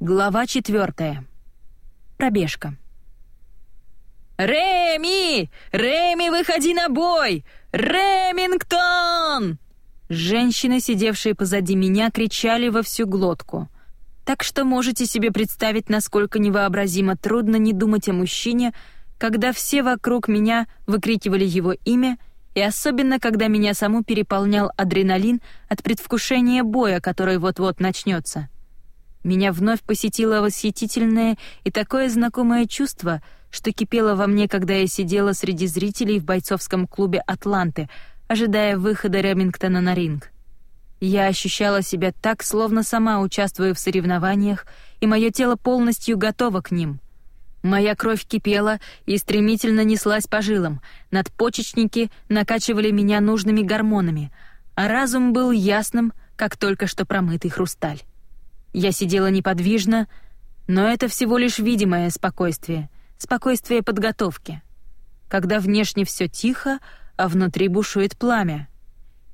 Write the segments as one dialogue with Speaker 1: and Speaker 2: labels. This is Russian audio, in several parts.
Speaker 1: Глава четвертая. Пробежка.
Speaker 2: «Реми! Реми, выходи на бой! Ремингтон!»
Speaker 1: Женщины, сидевшие позади меня, кричали во всю глотку. Так что можете себе представить, насколько невообразимо трудно не думать о мужчине, когда все вокруг меня выкрикивали его имя, и особенно, когда меня саму переполнял адреналин от предвкушения боя, который вот-вот начнется. Меня вновь посетило восхитительное и такое знакомое чувство, что кипело во мне, когда я сидела среди зрителей в бойцовском клубе «Атланты», ожидая выхода Ремингтона на ринг. Я ощущала себя так, словно сама участвую в соревнованиях, и мое тело полностью готово к ним. Моя кровь кипела и стремительно неслась по жилам, надпочечники накачивали меня нужными гормонами, а разум был ясным, как только что промытый хрусталь. Я сидела неподвижно, но это всего лишь видимое спокойствие, спокойствие подготовки. Когда внешне все тихо, а внутри бушует пламя.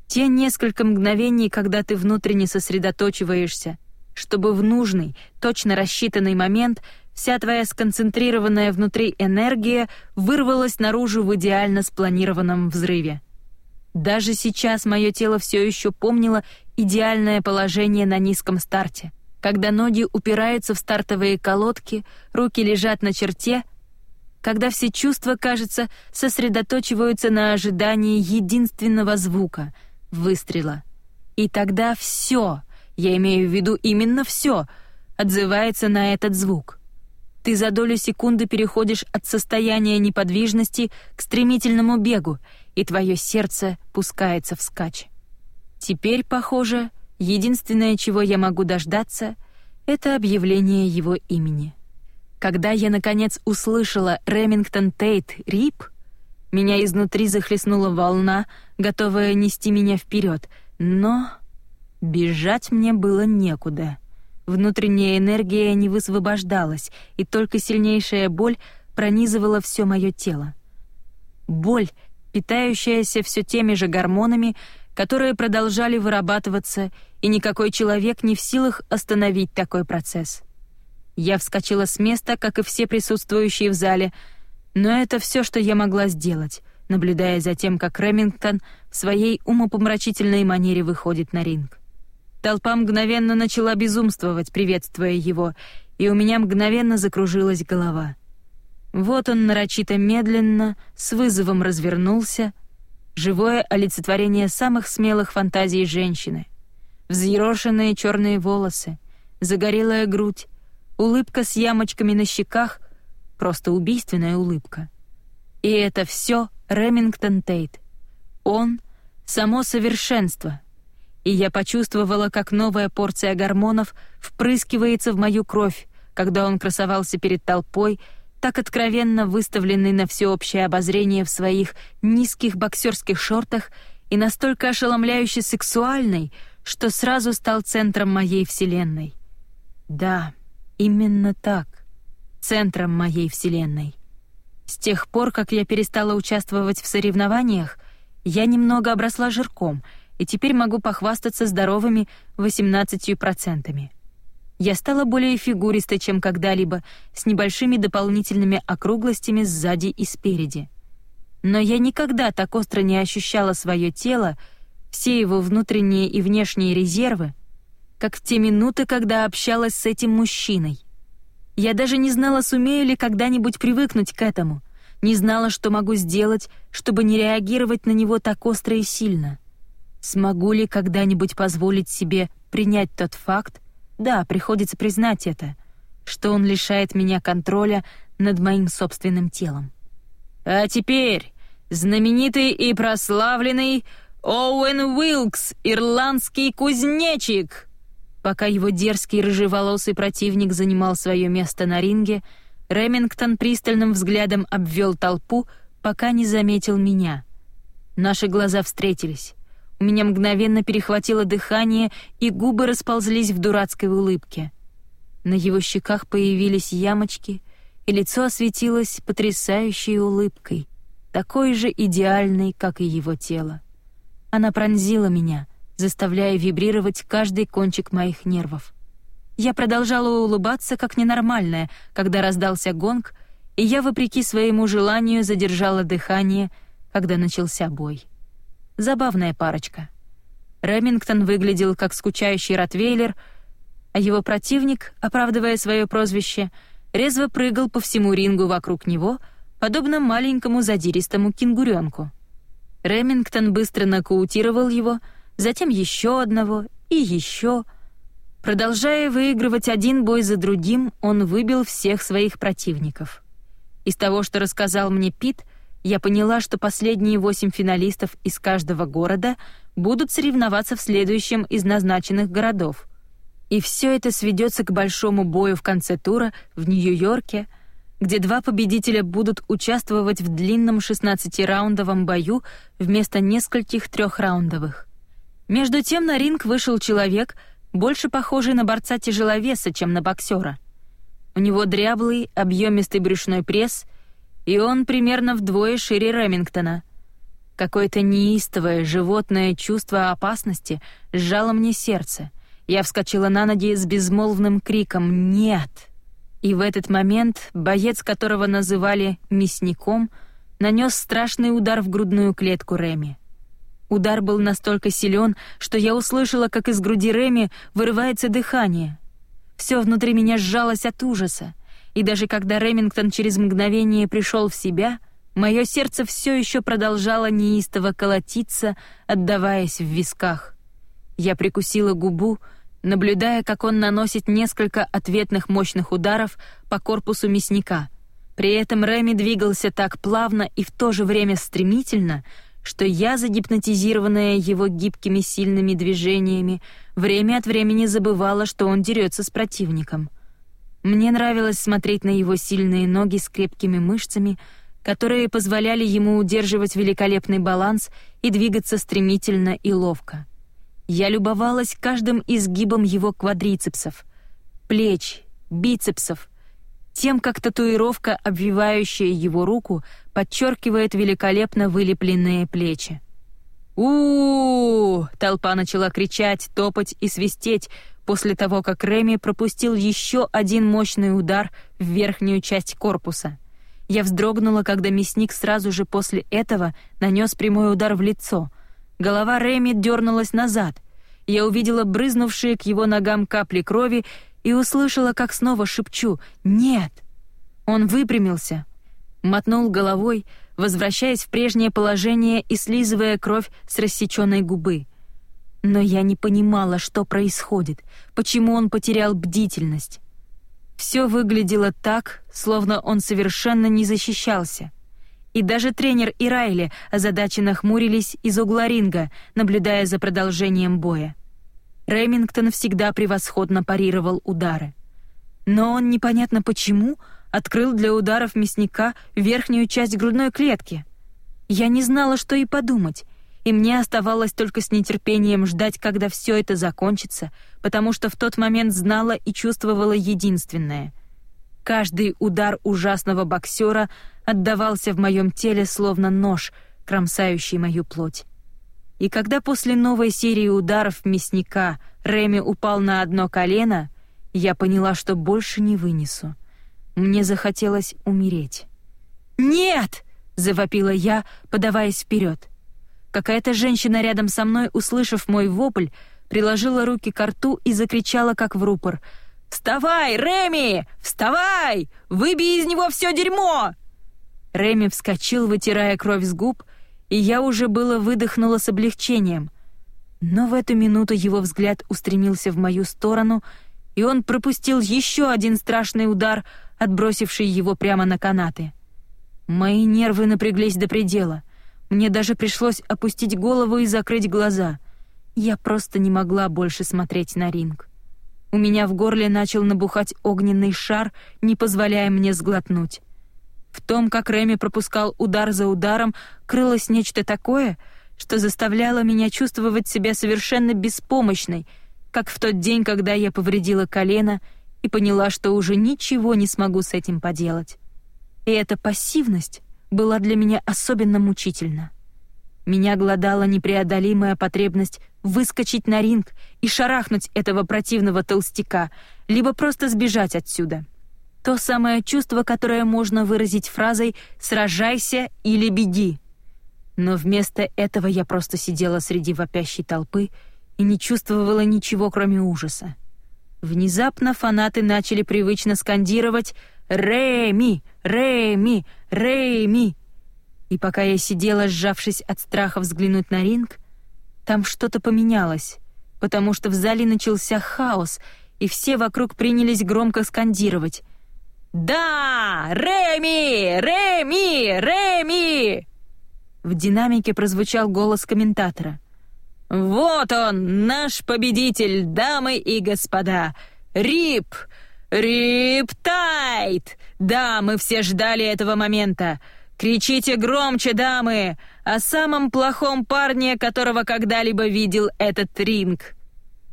Speaker 1: Те несколько мгновений, когда ты внутренне сосредоточиваешься, чтобы в нужный, точно рассчитанный момент вся твоя сконцентрированная внутри энергия вырвалась наружу в идеально спланированном взрыве. Даже сейчас мое тело все еще помнило идеальное положение на низком старте — когда ноги упираются в стартовые колодки, руки лежат на черте, когда все чувства, кажется, сосредоточиваются на ожидании единственного звука — выстрела. И тогда все, я имею в виду именно все, отзывается на этот звук. Ты за долю секунды переходишь от состояния неподвижности к стремительному бегу, и твое сердце пускается вскачь. Теперь, похоже, — Единственное, чего я могу дождаться, это объявление его имени. Когда я наконец услышала Ремингтон Тейт Рип, меня изнутри захлестнула волна, готовая нести меня вперед, но бежать мне было некуда. Внутренняя энергия не высвобождалась, и только сильнейшая боль пронизывала все мое тело. Боль, питающаяся все теми же гормонами, которые продолжали вырабатываться, и никакой человек не в силах остановить такой процесс. Я вскочила с места, как и все присутствующие в зале, но это все, что я могла сделать, наблюдая за тем, как Ремингтон в своей умопомрачительной манере выходит на ринг. Толпа мгновенно начала безумствовать, приветствуя его, и у меня мгновенно закружилась голова. Вот он нарочито медленно, с вызовом развернулся — живое олицетворение самых смелых фантазий женщины. Взъерошенные черные волосы, загорелая грудь, улыбка с ямочками на щеках, просто убийственная улыбка. И это все Ремингтон Тейт. Он — само совершенство. И я почувствовала, как новая порция гормонов впрыскивается в мою кровь, когда он красовался перед толпой — так откровенно выставленный на всеобщее обозрение в своих низких боксерских шортах и настолько ошеломляюще сексуальный, что сразу стал центром моей вселенной. Да, именно так. Центром моей вселенной. С тех пор, как я перестала участвовать в соревнованиях, я немного обросла жирком и теперь могу похвастаться здоровыми 18%. Я стала более фигуристой, чем когда-либо, с небольшими дополнительными округлостями сзади и спереди. Но я никогда так остро не ощущала свое тело, все его внутренние и внешние резервы, как в те минуты, когда общалась с этим мужчиной. Я даже не знала, сумею ли когда-нибудь привыкнуть к этому, не знала, что могу сделать, чтобы не реагировать на него так остро и сильно. Смогу ли когда-нибудь позволить себе принять тот факт, да, приходится признать это, что он лишает меня контроля над моим собственным телом. А теперь знаменитый и прославленный Оуэн Уилкс, ирландский кузнечик. Пока его дерзкий рыжеволосый противник занимал свое место на ринге, Ремингтон пристальным взглядом обвел толпу, пока не заметил меня. Наши глаза встретились. У меня мгновенно перехватило дыхание, и губы расползлись в дурацкой улыбке. На его щеках появились ямочки, и лицо осветилось потрясающей улыбкой, такой же идеальной, как и его тело. Она пронзила меня, заставляя вибрировать каждый кончик моих нервов. Я продолжала улыбаться как ненормальная, когда раздался гонг, и я, вопреки своему желанию, задержала дыхание, когда начался бой. Забавная парочка. Ремингтон выглядел как скучающий ротвейлер, а его противник, оправдывая свое прозвище, резво прыгал по всему рингу вокруг него, подобно маленькому задиристому кенгуренку. Ремингтон быстро нокаутировал его, затем еще одного и еще, Продолжая выигрывать один бой за другим, он выбил всех своих противников. Из того, что рассказал мне Пит, я поняла, что последние восемь финалистов из каждого города будут соревноваться в следующем из назначенных городов. И все это сведется к большому бою в конце тура в Нью-Йорке, где два победителя будут участвовать в длинном 16-раундовом бою вместо нескольких трехраундовых. Между тем на ринг вышел человек — больше похожий на борца-тяжеловеса, чем на боксера. У него дряблый, объемистый брюшной пресс, и он примерно вдвое шире Ремингтона. Какое-то неистовое животное чувство опасности сжало мне сердце. Я вскочила на ноги с безмолвным криком «Нет!». И в этот момент боец, которого называли «мясником», нанес страшный удар в грудную клетку Реми. Удар был настолько силен, что я услышала, как из груди Реми вырывается дыхание. Все внутри меня сжалось от ужаса, и даже когда Ремингтон через мгновение пришел в себя, мое сердце все еще продолжало неистово колотиться, отдаваясь в висках. Я прикусила губу, наблюдая, как он наносит несколько ответных мощных ударов по корпусу мясника. При этом Реми двигался так плавно и в то же время стремительно, что я, загипнотизированная его гибкими сильными движениями, время от времени забывала, что он дерется с противником. Мне нравилось смотреть на его сильные ноги с крепкими мышцами, которые позволяли ему удерживать великолепный баланс и двигаться стремительно и ловко. Я любовалась каждым изгибом его квадрицепсов, плеч, бицепсов, тем, как татуировка, обвивающая его руку, подчеркивает великолепно вылепленные плечи. у, -у, -у Толпа начала кричать, топать и свистеть после того, как Реми пропустил еще один мощный удар в верхнюю часть корпуса. Я вздрогнула, когда мясник сразу же после этого нанес прямой удар в лицо. Голова Реми дернулась назад. Я увидела брызнувшие к его ногам капли крови и услышала, как снова шепчу «Нет!». Он выпрямился, мотнул головой, возвращаясь в прежнее положение и слизывая кровь с рассеченной губы. Но я не понимала, что происходит, почему он потерял бдительность. Все выглядело так, словно он совершенно не защищался. И даже тренер и Райли озадаченно хмурились из угла ринга, наблюдая за продолжением боя. Ремингтон всегда превосходно парировал удары. Но он непонятно почему открыл для ударов мясника верхнюю часть грудной клетки. Я не знала, что и подумать, и мне оставалось только с нетерпением ждать, когда все это закончится, потому что в тот момент знала и чувствовала единственное. Каждый удар ужасного боксера отдавался в моем теле словно нож, кромсающий мою плоть. И когда после новой серии ударов мясника Реми упал на одно колено, я поняла, что больше не вынесу. Мне захотелось умереть. «Нет!» — завопила я, подаваясь вперед. Какая-то женщина рядом со мной, услышав мой вопль, приложила руки к рту и закричала, как в рупор. «Вставай, Реми! Вставай! Выбей из него все дерьмо!» Реми вскочил, вытирая кровь с губ, и я уже было выдохнула с облегчением. Но в эту минуту его взгляд устремился в мою сторону, и он пропустил еще один страшный удар, отбросивший его прямо на канаты. Мои нервы напряглись до предела. Мне даже пришлось опустить голову и закрыть глаза. Я просто не могла больше смотреть на ринг. У меня в горле начал набухать огненный шар, не позволяя мне сглотнуть. В том, как Реми пропускал удар за ударом, крылось нечто такое, что заставляло меня чувствовать себя совершенно беспомощной, как в тот день, когда я повредила колено и поняла, что уже ничего не смогу с этим поделать. И эта пассивность была для меня особенно мучительна. Меня глодала непреодолимая потребность выскочить на ринг и шарахнуть этого противного толстяка, либо просто сбежать отсюда. То самое чувство, которое можно выразить фразой «сражайся или беги». Но вместо этого я просто сидела среди вопящей толпы и не чувствовала ничего, кроме ужаса. Внезапно фанаты начали привычно скандировать «Рэми! Рэми! Рэми!» И пока я сидела, сжавшись от страха взглянуть на ринг, там что-то поменялось, потому что в зале начался хаос, и все вокруг принялись громко скандировать «Да! Реми! Реми! Реми!» В динамике прозвучал голос комментатора. «Вот он, наш победитель, дамы и господа! Рип! Рип Тайт! Да, мы все ждали этого момента! Кричите громче, дамы, о самом плохом парне, которого когда-либо видел этот ринг!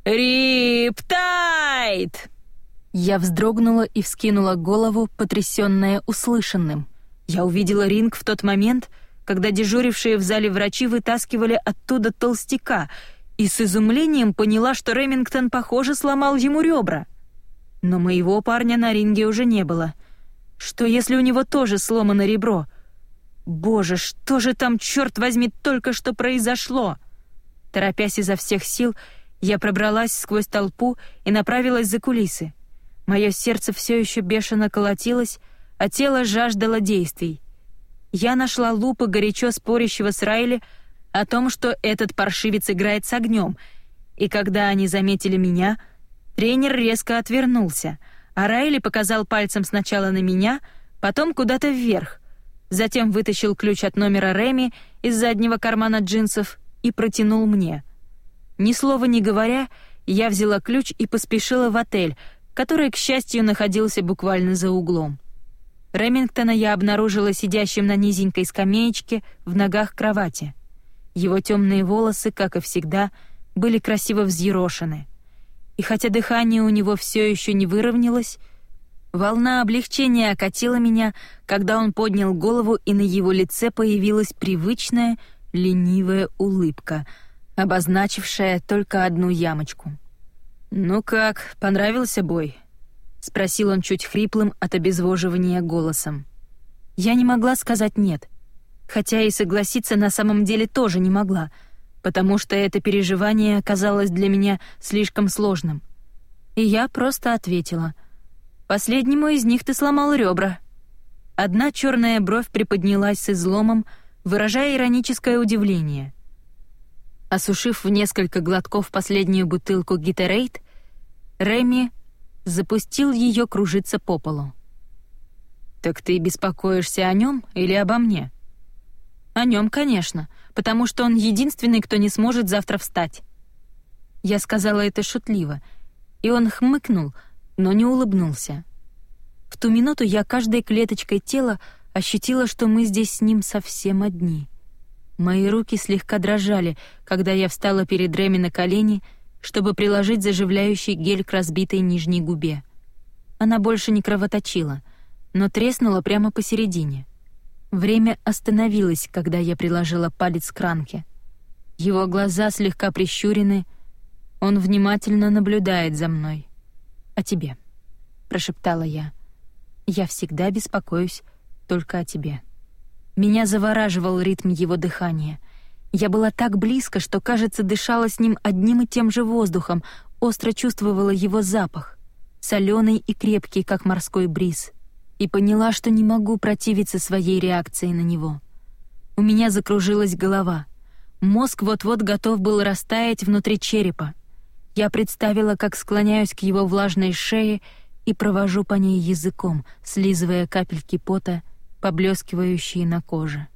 Speaker 1: Рип Тайт!» Я вздрогнула и вскинула голову, потрясённая услышанным. Я увидела ринг в тот момент, когда дежурившие в зале врачи вытаскивали оттуда толстяка, и с изумлением поняла, что Ремингтон, похоже, сломал ему ребра. Но моего парня на ринге уже не было. Что если у него тоже сломано ребро? Боже, что же там, черт возьми, только что произошло? Торопясь изо всех сил, я пробралась сквозь толпу и направилась за кулисы. Мое сердце все еще бешено колотилось, а тело жаждало действий. Я нашла лупы горячо спорящего с Райли о том, что этот паршивец играет с огнем, и когда они заметили меня, тренер резко отвернулся, а Райли показал пальцем сначала на меня, потом куда-то вверх, затем вытащил ключ от номера Реми из заднего кармана джинсов и протянул мне. Ни слова не говоря, я взяла ключ и поспешила в отель, который, к счастью, находился буквально за углом. Ремингтона я обнаружила сидящим на низенькой скамеечке в ногах кровати. Его темные волосы, как и всегда, были красиво взъерошены. И хотя дыхание у него все еще не выровнялось, волна облегчения окатила меня, когда он поднял голову, и на его лице появилась привычная, ленивая улыбка, обозначившая только одну ямочку. «Ну как, понравился бой?» — спросил он чуть хриплым от обезвоживания голосом. Я не могла сказать «нет», хотя и согласиться на самом деле тоже не могла, потому что это переживание оказалось для меня слишком сложным. И я просто ответила. «Последнему из них ты сломал ребра». Одна черная бровь приподнялась с изломом, выражая ироническое удивление — Осушив в несколько глотков последнюю бутылку Гитерейт, Реми запустил ее кружиться по полу. «Так ты беспокоишься о нем или обо мне?» «О нем, конечно, потому что он единственный, кто не сможет завтра встать». Я сказала это шутливо, и он хмыкнул, но не улыбнулся. В ту минуту я каждой клеточкой тела ощутила, что мы здесь с ним совсем одни. Мои руки слегка дрожали, когда я встала перед Реми на колени, чтобы приложить заживляющий гель к разбитой нижней губе. Она больше не кровоточила, но треснула прямо посередине. Время остановилось, когда я приложила палец к ранке. Его глаза слегка прищурены, он внимательно наблюдает за мной. «О тебе», — прошептала я. «Я всегда беспокоюсь только о тебе». Меня завораживал ритм его дыхания. Я была так близко, что, кажется, дышала с ним одним и тем же воздухом, остро чувствовала его запах, соленый и крепкий, как морской бриз, и поняла, что не могу противиться своей реакции на него. У меня закружилась голова. Мозг вот-вот готов был растаять внутри черепа. Я представила, как склоняюсь к его влажной шее и провожу по ней языком, слизывая капельки пота поблескивающие на коже.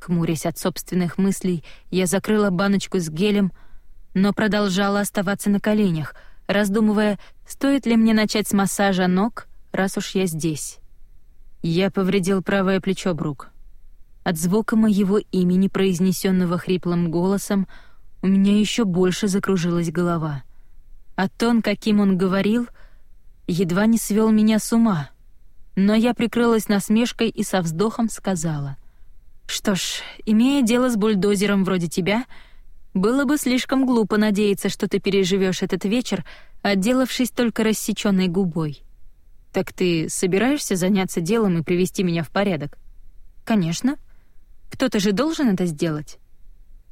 Speaker 1: Хмурясь от собственных мыслей, я закрыла баночку с гелем, но продолжала оставаться на коленях, раздумывая, стоит ли мне начать с массажа ног, раз уж я здесь. Я повредил правое плечо Брук. От звука моего имени, произнесенного хриплым голосом, у меня еще больше закружилась голова. А тон, каким он говорил, едва не свел меня с ума — но я прикрылась насмешкой и со вздохом сказала. «Что ж, имея дело с бульдозером вроде тебя, было бы слишком глупо надеяться, что ты переживешь этот вечер, отделавшись только рассеченной губой. «Так ты собираешься заняться делом и привести меня в порядок?» «Конечно. Кто-то же должен это сделать».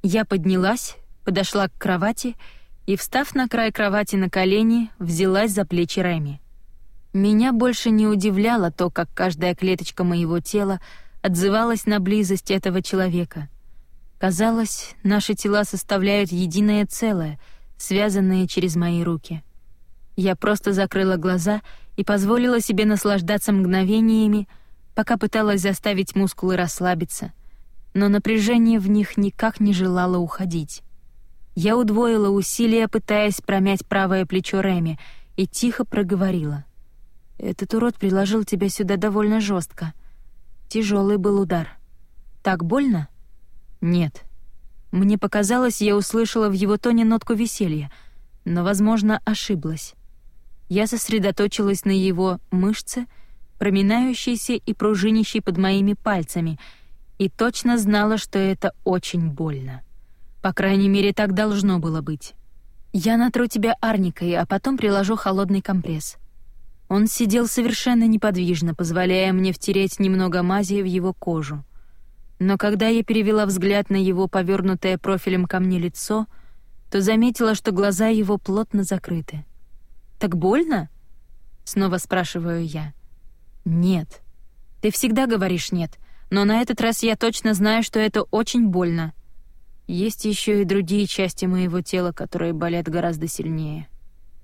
Speaker 1: Я поднялась, подошла к кровати и, встав на край кровати на колени, взялась за плечи Реми. Меня больше не удивляло то, как каждая клеточка моего тела отзывалась на близость этого человека. Казалось, наши тела составляют единое целое, связанное через мои руки. Я просто закрыла глаза и позволила себе наслаждаться мгновениями, пока пыталась заставить мускулы расслабиться, но напряжение в них никак не желало уходить. Я удвоила усилия, пытаясь промять правое плечо Реми, и тихо проговорила. «Этот урод приложил тебя сюда довольно жестко. Тяжелый был удар. Так больно?» «Нет». Мне показалось, я услышала в его тоне нотку веселья, но, возможно, ошиблась. Я сосредоточилась на его мышце, проминающейся и пружинящей под моими пальцами, и точно знала, что это очень больно. По крайней мере, так должно было быть. Я натру тебя арникой, а потом приложу холодный компресс. Он сидел совершенно неподвижно, позволяя мне втереть немного мази в его кожу. Но когда я перевела взгляд на его повернутое профилем ко мне лицо, то заметила, что глаза его плотно закрыты. «Так больно?» — снова спрашиваю я. «Нет. Ты всегда говоришь «нет», но на этот раз я точно знаю, что это очень больно. Есть еще и другие части моего тела, которые болят гораздо сильнее.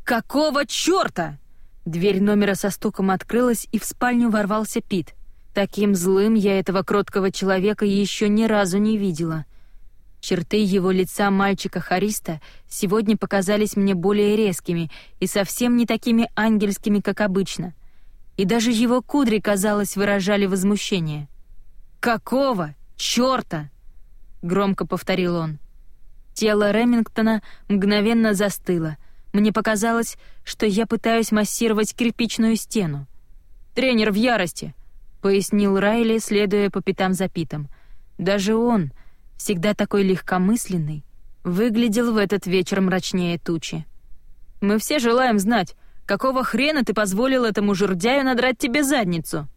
Speaker 2: «Какого чёрта?»
Speaker 1: Дверь номера со стуком открылась, и в спальню ворвался Пит. Таким злым я этого кроткого человека еще ни разу не видела. Черты его лица мальчика Хариста сегодня показались мне более резкими и совсем не такими ангельскими, как обычно. И даже его кудри, казалось, выражали возмущение. «Какого? Чёрта!» Громко повторил он. Тело Ремингтона мгновенно застыло. Мне показалось, что я пытаюсь массировать кирпичную стену. Тренер в ярости, пояснил Райли, следуя по пятам за Питом. Даже он, всегда такой легкомысленный, выглядел в этот вечер мрачнее тучи. Мы все желаем знать, какого хрена ты позволил этому жердяю надрать тебе задницу?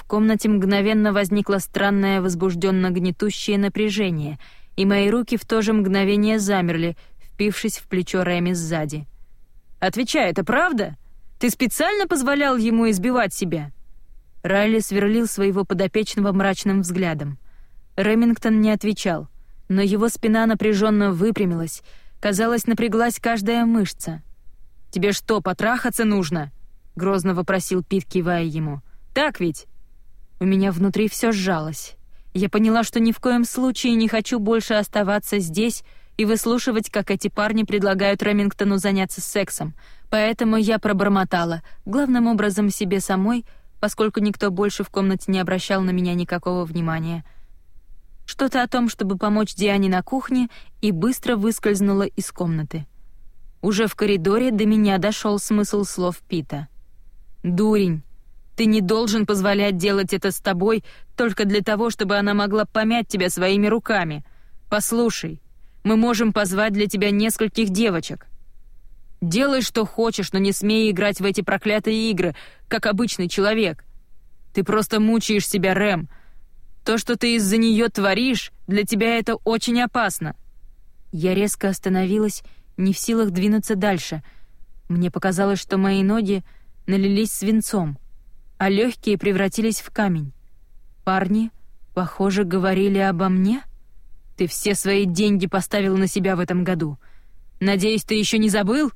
Speaker 1: В комнате мгновенно возникло странное возбужденно гнетущее напряжение, и мои руки в то же мгновение замерли, впившись в плечо Рэми сзади. «Отвечай, это правда? Ты специально позволял ему избивать себя?» Райли сверлил своего подопечного мрачным взглядом. Ремингтон не отвечал, но его спина напряженно выпрямилась, казалось, напряглась каждая мышца. «Тебе что, потрахаться нужно?» — грозно вопросил Пит, кивая ему. «Так ведь?» У меня внутри все сжалось. Я поняла, что ни в коем случае не хочу больше оставаться здесь и выслушивать, как эти парни предлагают Ремингтону заняться сексом. Поэтому я пробормотала, главным образом себе самой, поскольку никто больше в комнате не обращал на меня никакого внимания. Что-то о том, чтобы помочь Диане на кухне, и быстро выскользнула из комнаты. Уже в коридоре до меня дошел смысл слов Пита. «Дурень, ты не должен позволять делать это с тобой только для того, чтобы она могла помять тебя своими руками. Послушай, мы можем позвать для тебя нескольких девочек. Делай, что хочешь, но не смей играть в эти проклятые игры, как обычный человек. Ты просто мучаешь себя, Рэм. То, что ты из-за нее творишь, для тебя это очень опасно. Я резко остановилась, не в силах двинуться дальше. Мне показалось, что мои ноги налились свинцом а легкие превратились в камень. Парни, похоже, говорили обо мне. Ты все свои деньги поставил на себя в этом году. Надеюсь, ты еще не забыл?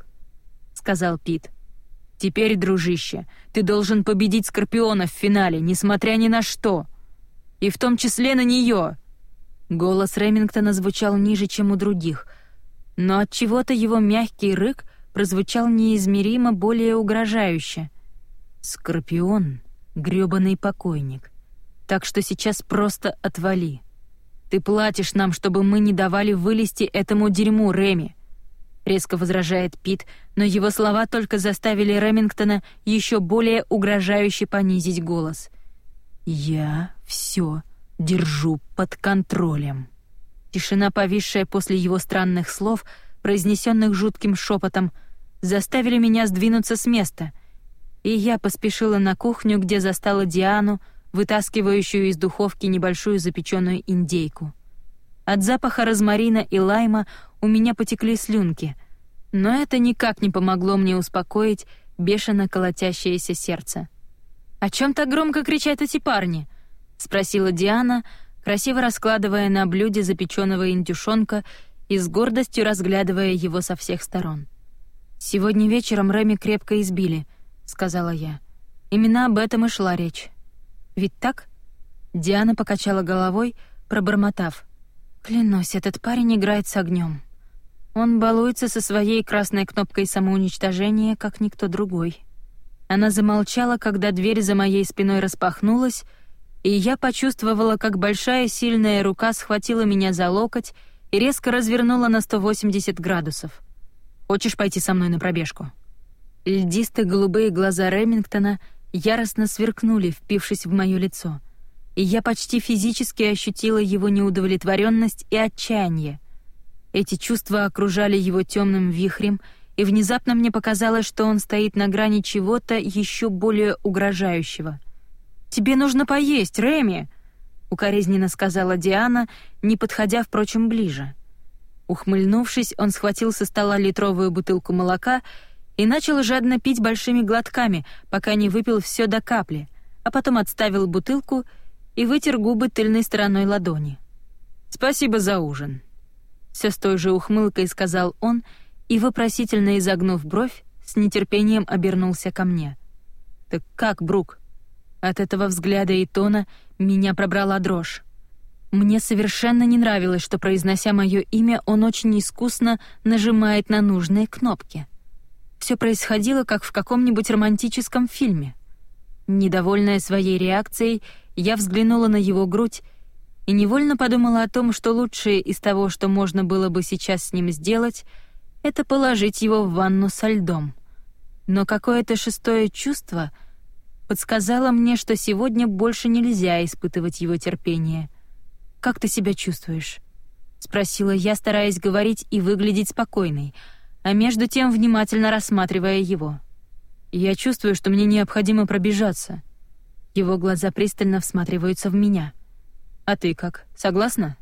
Speaker 1: сказал Пит. Теперь, дружище, ты должен победить Скорпиона в финале, несмотря ни на что. И в том числе на нее. Голос Ремингтона звучал ниже, чем у других, но от чего-то его мягкий рык прозвучал неизмеримо более угрожающе. Скорпион — грёбаный покойник. Так что сейчас просто отвали. Ты платишь нам, чтобы мы не давали вылезти этому дерьму, Реми. Резко возражает Пит, но его слова только заставили Ремингтона еще более угрожающе понизить голос. «Я все держу под контролем». Тишина, повисшая после его странных слов, произнесенных жутким шепотом, заставили меня сдвинуться с места, и я поспешила на кухню, где застала Диану, вытаскивающую из духовки небольшую запеченную индейку. От запаха розмарина и лайма у меня потекли слюнки, но это никак не помогло мне успокоить бешено колотящееся сердце. «О чем так громко кричат эти парни?» — спросила Диана, красиво раскладывая на блюде запеченного индюшонка и с гордостью разглядывая его со всех сторон. «Сегодня вечером Реми крепко избили», — сказала я. Именно об этом и шла речь. Ведь так?» Диана покачала головой, пробормотав. «Клянусь, этот парень играет с огнем. Он балуется со своей красной кнопкой самоуничтожения, как никто другой». Она замолчала, когда дверь за моей спиной распахнулась, и я почувствовала, как большая сильная рука схватила меня за локоть и резко развернула на 180 градусов. «Хочешь пойти со мной на пробежку?» Льдистые голубые глаза Ремингтона — яростно сверкнули, впившись в моё лицо, и я почти физически ощутила его неудовлетворенность и отчаяние. Эти чувства окружали его темным вихрем, и внезапно мне показалось, что он стоит на грани чего-то еще более угрожающего. «Тебе нужно поесть, Реми!» — укоризненно сказала Диана, не подходя, впрочем, ближе. Ухмыльнувшись, он схватил со стола литровую бутылку молока и начал жадно пить большими глотками, пока не выпил все до капли, а потом отставил бутылку и вытер губы тыльной стороной ладони. «Спасибо за ужин», — все с той же ухмылкой сказал он и, вопросительно изогнув бровь, с нетерпением обернулся ко мне. «Так как, Брук?» От этого взгляда и тона меня пробрала дрожь. Мне совершенно не нравилось, что, произнося мое имя, он очень искусно нажимает на нужные кнопки — все происходило как в каком-нибудь романтическом фильме. Недовольная своей реакцией, я взглянула на его грудь и невольно подумала о том, что лучшее из того, что можно было бы сейчас с ним сделать, это положить его в ванну со льдом. Но какое-то шестое чувство подсказало мне, что сегодня больше нельзя испытывать его терпение. «Как ты себя чувствуешь?» — спросила я, стараясь говорить и выглядеть спокойной — а между тем внимательно рассматривая его. Я чувствую, что мне необходимо пробежаться. Его глаза пристально всматриваются в меня. А ты как? Согласна?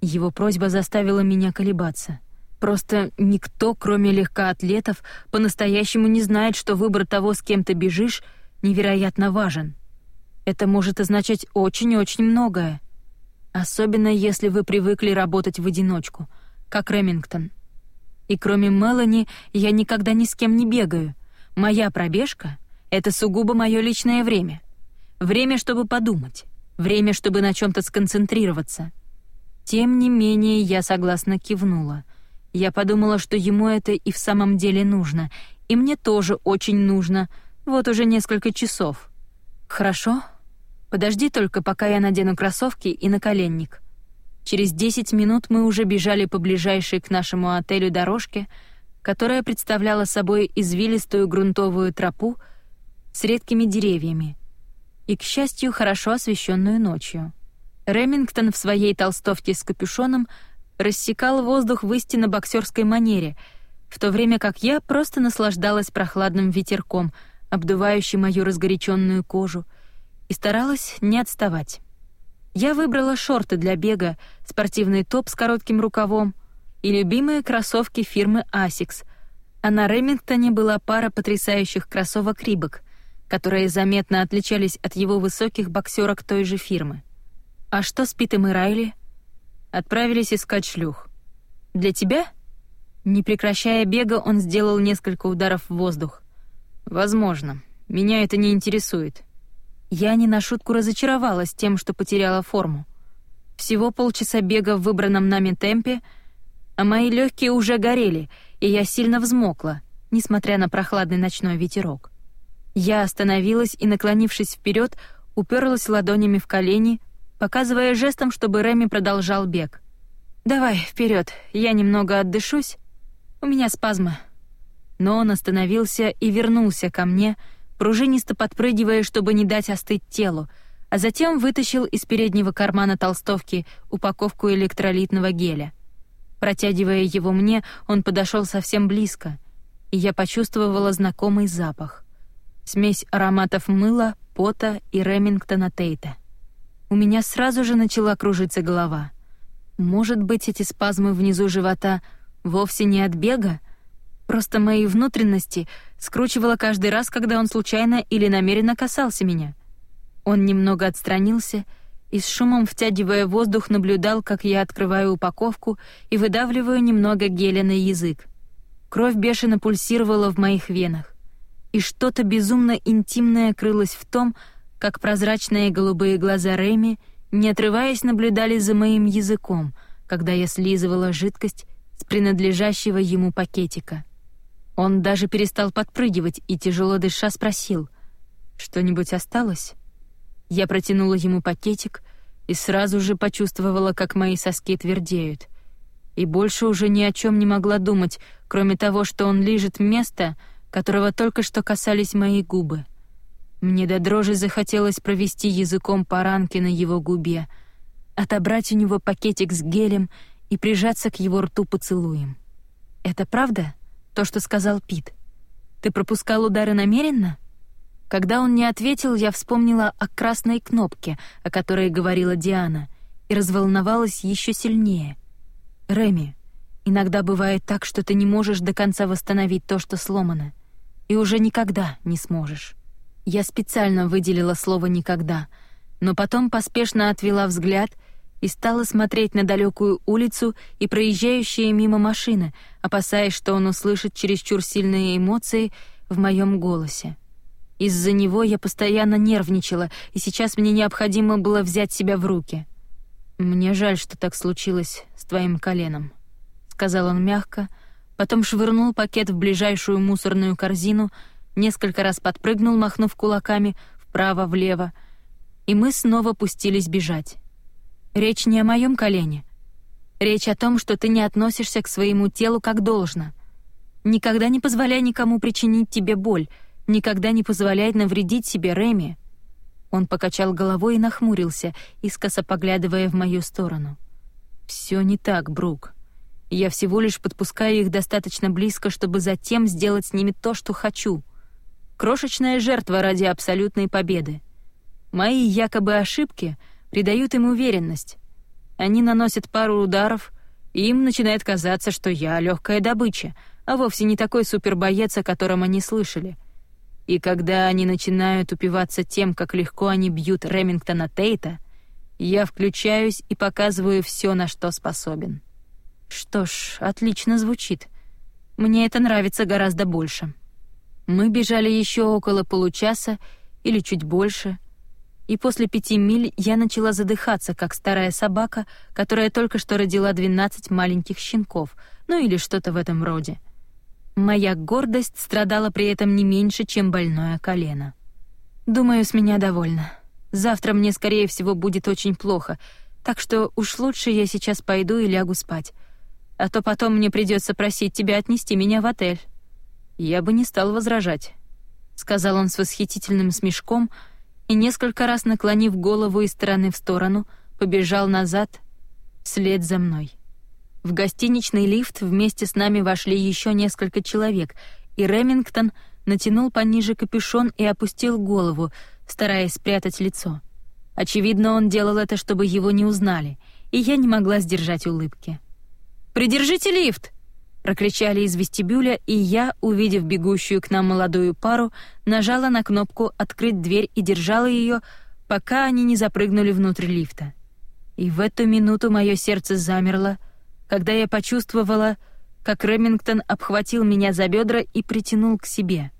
Speaker 1: Его просьба заставила меня колебаться. Просто никто, кроме легкоатлетов, по-настоящему не знает, что выбор того, с кем ты бежишь, невероятно важен. Это может означать очень-очень многое. Особенно если вы привыкли работать в одиночку, как Ремингтон. И кроме Мелани я никогда ни с кем не бегаю. Моя пробежка — это сугубо мое личное время. Время, чтобы подумать. Время, чтобы на чем то сконцентрироваться. Тем не менее, я согласно кивнула. Я подумала, что ему это и в самом деле нужно, и мне тоже очень нужно. Вот уже несколько часов. Хорошо? Подожди только, пока я надену кроссовки и наколенник. Через 10 минут мы уже бежали по ближайшей к нашему отелю дорожке, которая представляла собой извилистую грунтовую тропу с редкими деревьями и, к счастью, хорошо освещенную ночью. Ремингтон в своей толстовке с капюшоном рассекал воздух в истинно боксерской манере, в то время как я просто наслаждалась прохладным ветерком, обдувающим мою разгоряченную кожу, и старалась не отставать. Я выбрала шорты для бега, спортивный топ с коротким рукавом и любимые кроссовки фирмы Asics. А на Ремингтоне была пара потрясающих кроссовок Рибок, которые заметно отличались от его высоких боксерок той же фирмы. А что с Питом и Райли? Отправились искать шлюх. Для тебя? Не прекращая бега, он сделал несколько ударов в воздух. Возможно. Меня это не интересует. Я не на шутку разочаровалась тем, что потеряла форму. Всего полчаса бега в выбранном нами темпе, а мои легкие уже горели, и я сильно взмокла, несмотря на прохладный ночной ветерок. Я остановилась и, наклонившись вперед, уперлась ладонями в колени, показывая жестом, чтобы Реми продолжал бег. «Давай, вперед, я немного отдышусь. У меня спазмы». Но он остановился и вернулся ко мне, — пружинисто подпрыгивая, чтобы не дать остыть телу, а затем вытащил из переднего кармана толстовки упаковку электролитного геля. Протягивая его мне, он подошел совсем близко, и я почувствовала знакомый запах. Смесь ароматов мыла, пота и Ремингтона Тейта. У меня сразу же начала кружиться голова. Может быть, эти спазмы внизу живота вовсе не от бега? Просто мои внутренности скручивало каждый раз, когда он случайно или намеренно касался меня. Он немного отстранился и с шумом втягивая воздух наблюдал, как я открываю упаковку и выдавливаю немного геля на язык. Кровь бешено пульсировала в моих венах, и что-то безумно интимное крылось в том, как прозрачные голубые глаза Рэми, не отрываясь, наблюдали за моим языком, когда я слизывала жидкость с принадлежащего ему пакетика. Он даже перестал подпрыгивать и, тяжело дыша, спросил, «Что-нибудь осталось?» Я протянула ему пакетик и сразу же почувствовала, как мои соски твердеют. И больше уже ни о чем не могла думать, кроме того, что он лижет место, которого только что касались мои губы. Мне до дрожи захотелось провести языком по ранке на его губе, отобрать у него пакетик с гелем и прижаться к его рту поцелуем. «Это правда, то, что сказал Пит? Ты пропускал удары намеренно?» Когда он не ответил, я вспомнила о красной кнопке, о которой говорила Диана, и разволновалась еще сильнее. Реми, иногда бывает так, что ты не можешь до конца восстановить то, что сломано, и уже никогда не сможешь. Я специально выделила слово «никогда», но потом поспешно отвела взгляд и стала смотреть на далекую улицу и проезжающие мимо машины, опасаясь, что он услышит чересчур сильные эмоции в моем голосе. Из-за него я постоянно нервничала, и сейчас мне необходимо было взять себя в руки. «Мне жаль, что так случилось с твоим коленом», — сказал он мягко, потом швырнул пакет в ближайшую мусорную корзину, несколько раз подпрыгнул, махнув кулаками вправо-влево, и мы снова пустились бежать. Речь не о моем колене. Речь о том, что ты не относишься к своему телу как должно. Никогда не позволяй никому причинить тебе боль — Никогда не позволяй навредить себе Реми. Он покачал головой и нахмурился, искоса поглядывая в мою сторону. Все не так, Брук. Я всего лишь подпускаю их достаточно близко, чтобы затем сделать с ними то, что хочу. Крошечная жертва ради абсолютной победы. Мои якобы ошибки придают им уверенность. Они наносят пару ударов, и им начинает казаться, что я легкая добыча, а вовсе не такой супербоец, о котором они слышали — и когда они начинают упиваться тем, как легко они бьют Ремингтона Тейта, я включаюсь и показываю все, на что способен. Что ж, отлично звучит. Мне это нравится гораздо больше. Мы бежали еще около получаса или чуть больше, и после пяти миль я начала задыхаться, как старая собака, которая только что родила 12 маленьких щенков, ну или что-то в этом роде. Моя гордость страдала при этом не меньше, чем больное колено. Думаю, с меня довольно. Завтра мне, скорее всего, будет очень плохо, так что уж лучше я сейчас пойду и лягу спать. А то потом мне придется просить тебя отнести меня в отель. Я бы не стал возражать, сказал он с восхитительным смешком и несколько раз наклонив голову из стороны в сторону, побежал назад вслед за мной. В гостиничный лифт вместе с нами вошли еще несколько человек, и Ремингтон натянул пониже капюшон и опустил голову, стараясь спрятать лицо. Очевидно, он делал это, чтобы его не узнали, и я не могла сдержать улыбки. «Придержите лифт!» — прокричали из вестибюля, и я, увидев бегущую к нам молодую пару, нажала на кнопку «Открыть дверь» и держала ее, пока они не запрыгнули внутрь лифта. И в эту минуту мое сердце замерло, когда я почувствовала, как Ремингтон обхватил меня за бедра и притянул к себе.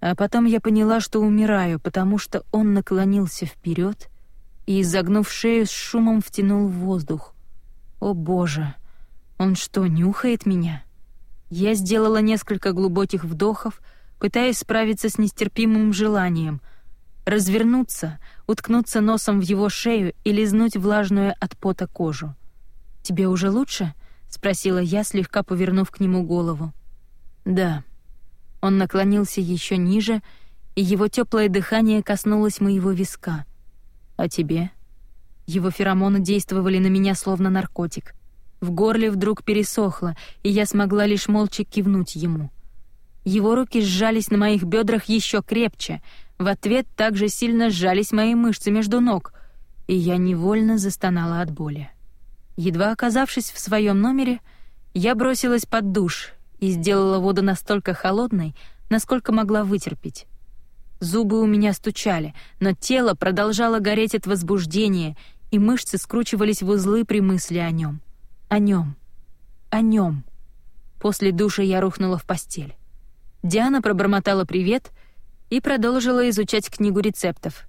Speaker 1: А потом я поняла, что умираю, потому что он наклонился вперед и, изогнув шею, с шумом втянул воздух. О боже, он что, нюхает меня? Я сделала несколько глубоких вдохов, пытаясь справиться с нестерпимым желанием — развернуться, уткнуться носом в его шею и лизнуть влажную от пота кожу. «Тебе уже лучше?» — спросила я, слегка повернув к нему голову. «Да». Он наклонился еще ниже, и его теплое дыхание коснулось моего виска. «А тебе?» Его феромоны действовали на меня словно наркотик. В горле вдруг пересохло, и я смогла лишь молча кивнуть ему. Его руки сжались на моих бедрах еще крепче, в ответ также сильно сжались мои мышцы между ног, и я невольно застонала от боли. Едва оказавшись в своем номере, я бросилась под душ и сделала воду настолько холодной, насколько могла вытерпеть. Зубы у меня стучали, но тело продолжало гореть от возбуждения, и мышцы скручивались в узлы при мысли о нем. О нем. О нем. После душа я рухнула в постель. Диана пробормотала привет и продолжила изучать книгу рецептов.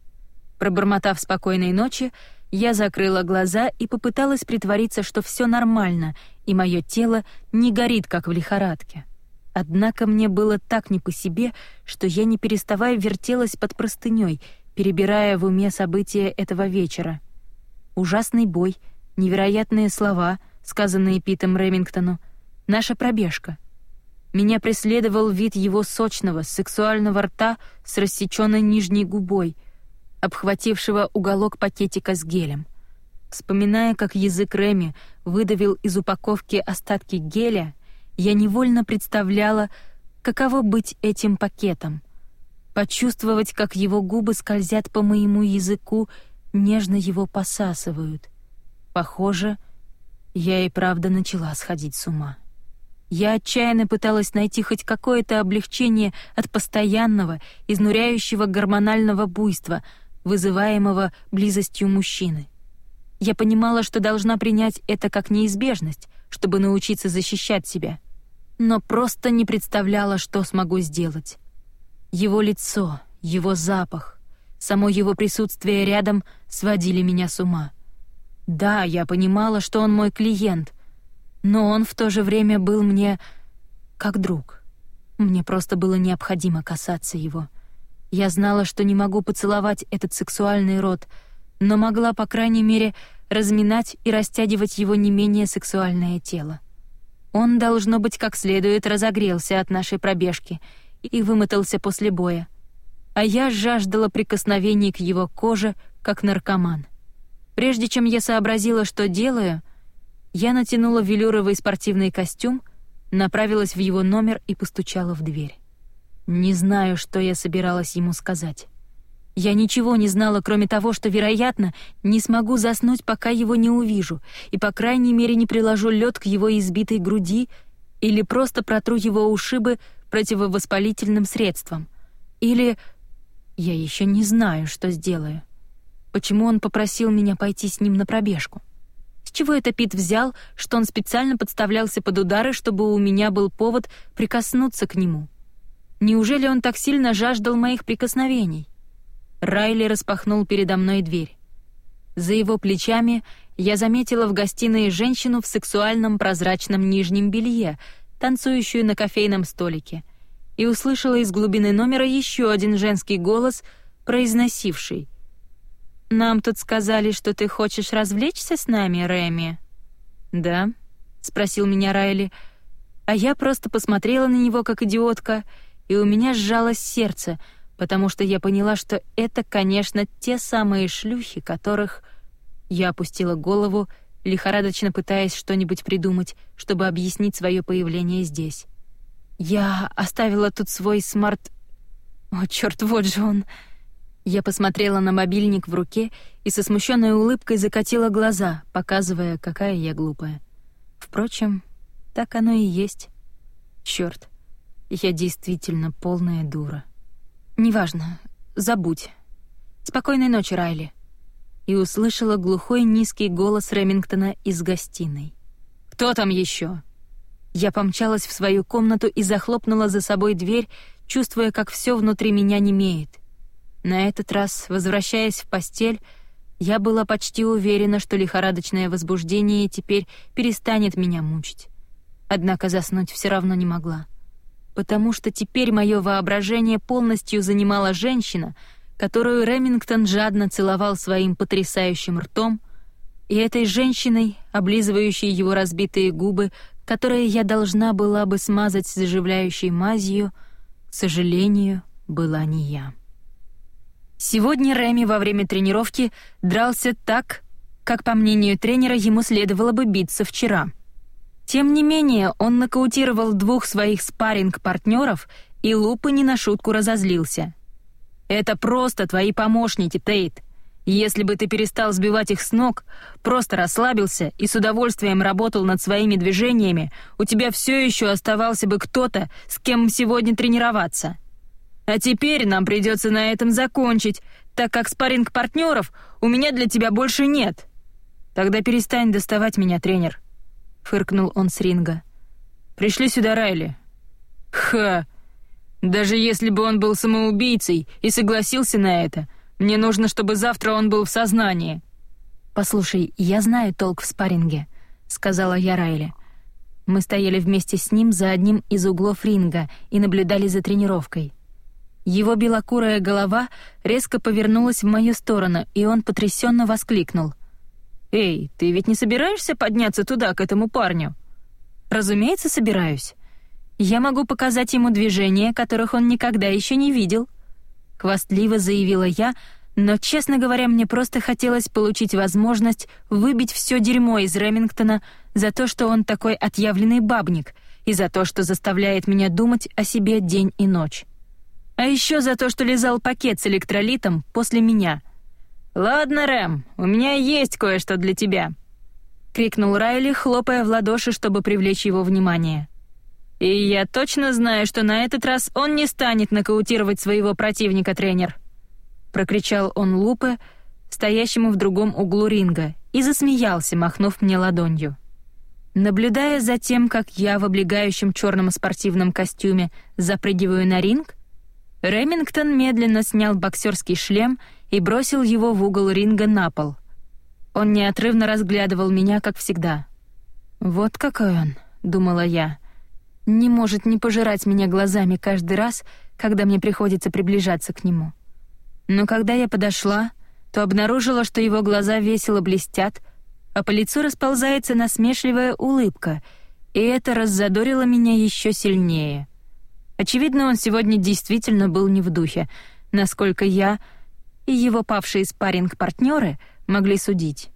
Speaker 1: Пробормотав спокойной ночи, я закрыла глаза и попыталась притвориться, что все нормально, и мое тело не горит, как в лихорадке. Однако мне было так не по себе, что я не переставая вертелась под простыней, перебирая в уме события этого вечера. Ужасный бой, невероятные слова, сказанные Питом Ремингтону, наша пробежка. Меня преследовал вид его сочного, сексуального рта с рассеченной нижней губой, обхватившего уголок пакетика с гелем. Вспоминая, как язык Реми выдавил из упаковки остатки геля, я невольно представляла, каково быть этим пакетом. Почувствовать, как его губы скользят по моему языку, нежно его посасывают. Похоже, я и правда начала сходить с ума. Я отчаянно пыталась найти хоть какое-то облегчение от постоянного, изнуряющего гормонального буйства, вызываемого близостью мужчины. Я понимала, что должна принять это как неизбежность, чтобы научиться защищать себя, но просто не представляла, что смогу сделать. Его лицо, его запах, само его присутствие рядом сводили меня с ума. Да, я понимала, что он мой клиент, но он в то же время был мне как друг. Мне просто было необходимо касаться его. Я знала, что не могу поцеловать этот сексуальный рот — но могла, по крайней мере, разминать и растягивать его не менее сексуальное тело. Он, должно быть, как следует разогрелся от нашей пробежки и вымотался после боя. А я жаждала прикосновений к его коже, как наркоман. Прежде чем я сообразила, что делаю, я натянула велюровый спортивный костюм, направилась в его номер и постучала в дверь. Не знаю, что я собиралась ему сказать. Я ничего не знала, кроме того, что, вероятно, не смогу заснуть, пока его не увижу, и, по крайней мере, не приложу лед к его избитой груди или просто протру его ушибы противовоспалительным средством. Или... Я еще не знаю, что сделаю. Почему он попросил меня пойти с ним на пробежку? С чего это Пит взял, что он специально подставлялся под удары, чтобы у меня был повод прикоснуться к нему? Неужели он так сильно жаждал моих прикосновений? Райли распахнул передо мной дверь. За его плечами я заметила в гостиной женщину в сексуальном прозрачном нижнем белье, танцующую на кофейном столике, и услышала из глубины номера еще один женский голос, произносивший «Нам тут сказали, что ты хочешь развлечься с нами, Рэми?» «Да», — спросил меня Райли, а я просто посмотрела на него как идиотка, и у меня сжалось сердце — потому что я поняла, что это, конечно, те самые шлюхи, которых... Я опустила голову, лихорадочно пытаясь что-нибудь придумать, чтобы объяснить свое появление здесь. Я оставила тут свой смарт... О, черт, вот же он! Я посмотрела на мобильник в руке и со смущенной улыбкой закатила глаза, показывая, какая я глупая. Впрочем, так оно и есть. Черт, я действительно полная дура. «Неважно. Забудь. Спокойной ночи, Райли». И услышала глухой низкий голос Ремингтона из гостиной. «Кто там еще?» Я помчалась в свою комнату и захлопнула за собой дверь, чувствуя, как все внутри меня немеет. На этот раз, возвращаясь в постель, я была почти уверена, что лихорадочное возбуждение теперь перестанет меня мучить. Однако заснуть все равно не могла потому что теперь мое воображение полностью занимала женщина, которую Ремингтон жадно целовал своим потрясающим ртом, и этой женщиной, облизывающей его разбитые губы, которые я должна была бы смазать заживляющей мазью, к сожалению, была не я. Сегодня Реми во время тренировки дрался так, как, по мнению тренера, ему следовало бы биться вчера. Тем не менее, он нокаутировал двух своих спарринг-партнеров, и Лупа не на шутку разозлился. «Это просто твои помощники, Тейт. Если бы ты перестал сбивать их с ног, просто расслабился и с удовольствием работал над своими движениями, у тебя все еще оставался бы кто-то, с кем сегодня тренироваться. А теперь нам придется на этом закончить, так как спарринг-партнеров у меня для тебя больше нет. Тогда перестань доставать меня, тренер», — фыркнул он с ринга. «Пришли сюда Райли». «Ха! Даже если бы он был самоубийцей и согласился на это, мне нужно, чтобы завтра он был в сознании».
Speaker 2: «Послушай, я знаю толк в спарринге», — сказала я Райли. Мы стояли вместе с ним за одним из углов ринга и наблюдали за тренировкой. Его белокурая голова резко повернулась в мою сторону, и он потрясенно воскликнул. «Эй, ты ведь не собираешься подняться туда, к этому парню?» «Разумеется, собираюсь. Я могу показать ему движения, которых он никогда еще не видел», — хвастливо заявила я, но, честно говоря, мне просто хотелось получить возможность выбить все дерьмо из Ремингтона за то, что он такой отъявленный бабник, и за то, что заставляет меня думать о себе день и ночь. А еще за то, что лизал пакет с электролитом после меня. «Ладно, Рэм, у меня есть кое-что для тебя», — крикнул Райли, хлопая в ладоши, чтобы привлечь его внимание. «И я точно знаю, что на этот раз он не станет нокаутировать своего противника, тренер», — прокричал он Лупе, стоящему в другом углу ринга, и засмеялся, махнув мне ладонью. Наблюдая за тем, как я в облегающем черном спортивном костюме запрыгиваю на ринг, Ремингтон медленно снял боксерский шлем и бросил его в угол ринга на пол. Он неотрывно разглядывал меня, как всегда. «Вот какой он», — думала я. «Не может не пожирать меня глазами каждый раз, когда мне приходится приближаться к нему». Но когда я подошла, то обнаружила, что его глаза весело блестят, а по лицу расползается насмешливая улыбка, и это раззадорило меня еще сильнее — Очевидно, он сегодня действительно был не в духе, насколько я и его павшие спарринг-партнеры могли судить.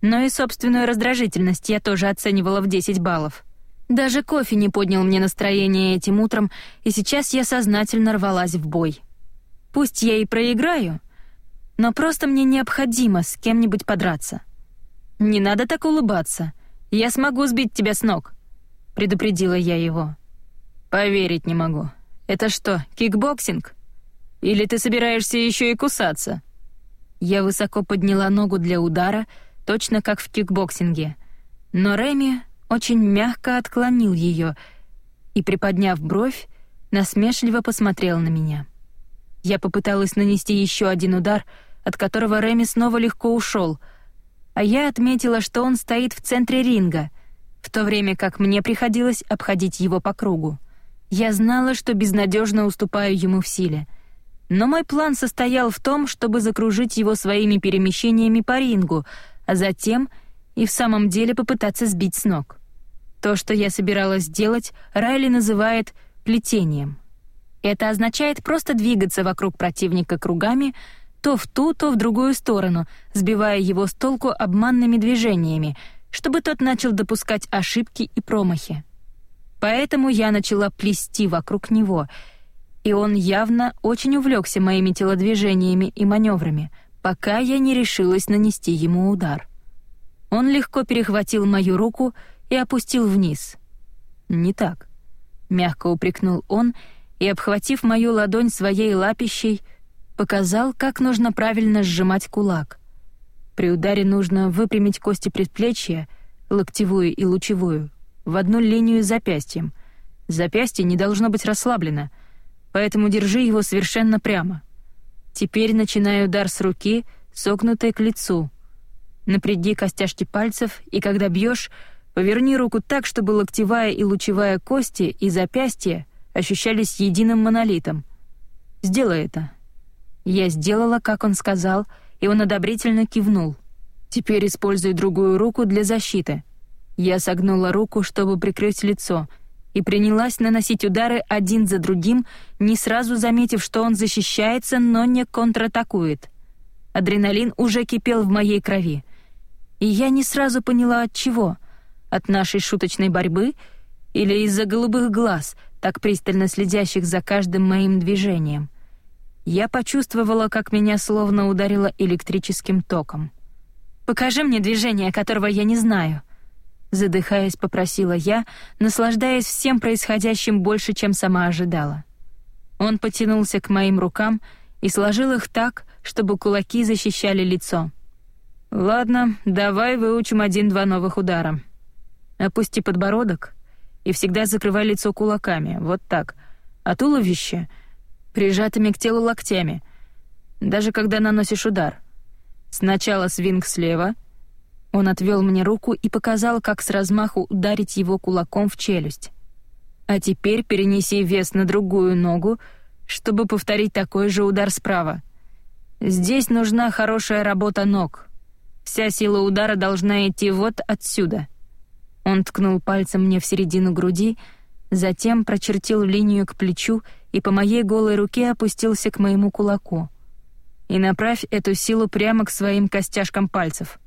Speaker 2: Но и собственную раздражительность я тоже оценивала в 10 баллов. Даже кофе не поднял мне настроение этим утром, и сейчас я сознательно рвалась в бой. Пусть я и проиграю, но просто мне необходимо с кем-нибудь подраться. «Не надо так улыбаться. Я смогу сбить тебя с ног», — предупредила я его. «Поверить не могу. Это что, кикбоксинг? Или ты собираешься еще и кусаться?» Я высоко подняла ногу для удара, точно как в кикбоксинге. Но Реми очень мягко отклонил ее и, приподняв бровь, насмешливо посмотрел на меня. Я попыталась нанести еще один удар, от которого Реми снова легко ушел, а я отметила, что он стоит в центре ринга, в то время как мне приходилось обходить его по кругу. Я знала, что безнадежно уступаю ему в силе. Но мой план состоял в том, чтобы закружить его своими перемещениями по рингу, а затем и в самом деле попытаться сбить с ног. То, что я собиралась сделать, Райли называет плетением. Это означает просто двигаться вокруг противника кругами, то в ту, то в другую сторону, сбивая его с толку обманными движениями, чтобы тот начал допускать ошибки и промахи. Поэтому я начала плести вокруг него, и он явно очень увлекся моими телодвижениями и маневрами, пока я не решилась нанести ему удар. Он легко перехватил мою руку и опустил вниз. «Не так», — мягко упрекнул он и, обхватив мою ладонь своей лапищей, показал, как нужно правильно сжимать кулак. При ударе нужно выпрямить кости предплечья, локтевую и лучевую, в одну линию с запястьем. Запястье не должно быть расслаблено, поэтому держи его совершенно прямо. Теперь начинаю удар с руки, согнутой к лицу. Напряги костяшки пальцев, и когда бьешь, поверни руку так, чтобы локтевая и лучевая кости и запястье ощущались единым монолитом. Сделай это. Я сделала, как он сказал, и он одобрительно кивнул. Теперь используй другую руку для защиты — я согнула руку, чтобы прикрыть лицо, и принялась наносить удары один за другим, не сразу заметив, что он защищается, но не контратакует. Адреналин уже кипел в моей крови. И я не сразу поняла от чего.
Speaker 1: От нашей шуточной борьбы или из-за голубых глаз, так пристально следящих за каждым моим движением? Я почувствовала, как меня словно ударило электрическим током. «Покажи мне движение, которого я не знаю», задыхаясь, попросила я, наслаждаясь всем происходящим больше, чем сама ожидала. Он потянулся к моим рукам и сложил их так, чтобы кулаки защищали лицо. Ладно, давай выучим один-два новых удара. Опусти подбородок и всегда закрывай лицо кулаками, вот так. А туловище прижатыми к телу локтями, даже когда наносишь удар. Сначала свинг слева — он отвел мне руку и показал, как с размаху ударить его кулаком в челюсть. А теперь перенеси вес на другую ногу, чтобы повторить такой же удар справа. Здесь нужна хорошая работа ног. Вся сила удара должна идти вот отсюда. Он ткнул пальцем мне в середину груди, затем прочертил линию к плечу и по моей голой руке опустился к моему кулаку. И направь эту силу прямо к своим костяшкам пальцев.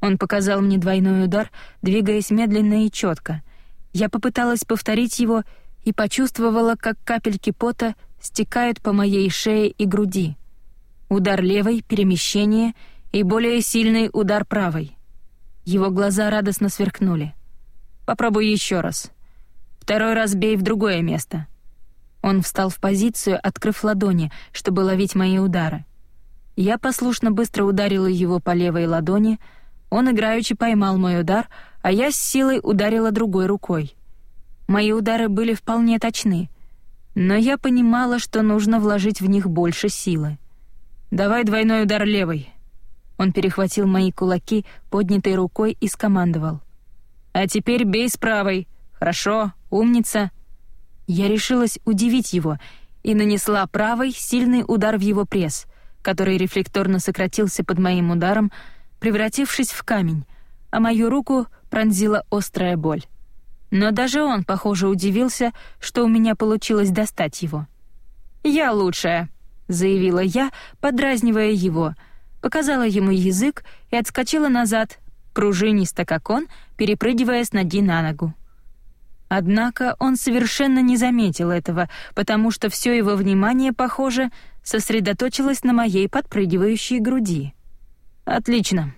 Speaker 1: Он показал мне двойной удар, двигаясь медленно и четко. Я попыталась повторить его и почувствовала, как капельки пота стекают по моей шее и груди. Удар левой, перемещение и более сильный удар правой. Его глаза радостно сверкнули. Попробуй еще раз. Второй раз бей в другое место. Он встал в позицию, открыв ладони, чтобы ловить мои удары. Я послушно быстро ударила его по левой ладони, он играючи поймал мой удар, а я с силой ударила другой рукой. Мои удары были вполне точны, но я понимала, что нужно вложить в них больше силы. «Давай двойной удар левой». Он перехватил мои кулаки поднятой рукой и скомандовал. «А теперь бей с правой. Хорошо, умница». Я решилась удивить его и нанесла правой сильный удар в его пресс, который рефлекторно сократился под моим ударом, превратившись в камень, а мою руку пронзила острая боль. Но даже он, похоже, удивился, что у меня получилось достать его. «Я лучшая», — заявила я, подразнивая его, показала ему язык и отскочила назад, пружинисто как он, перепрыгивая с ноги на ногу. Однако он совершенно не заметил этого, потому что все его внимание, похоже, сосредоточилось на моей подпрыгивающей груди. «Отлично».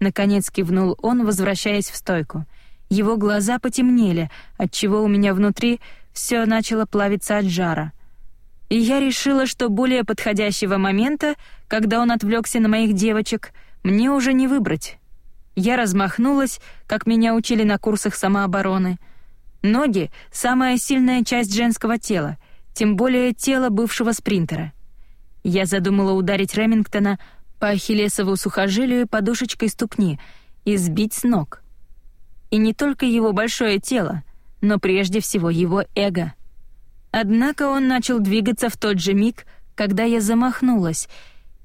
Speaker 1: Наконец кивнул он, возвращаясь в стойку. Его глаза потемнели, отчего у меня внутри все начало плавиться от жара. И я решила, что более подходящего момента, когда он отвлекся на моих девочек, мне уже не выбрать. Я размахнулась, как меня учили на курсах самообороны. Ноги — самая сильная часть женского тела, тем более тело бывшего спринтера. Я задумала ударить Ремингтона по ахиллесову сухожилию подушечкой ступни и сбить с ног. И не только его большое тело, но прежде всего его эго. Однако он начал двигаться в тот же миг, когда я замахнулась,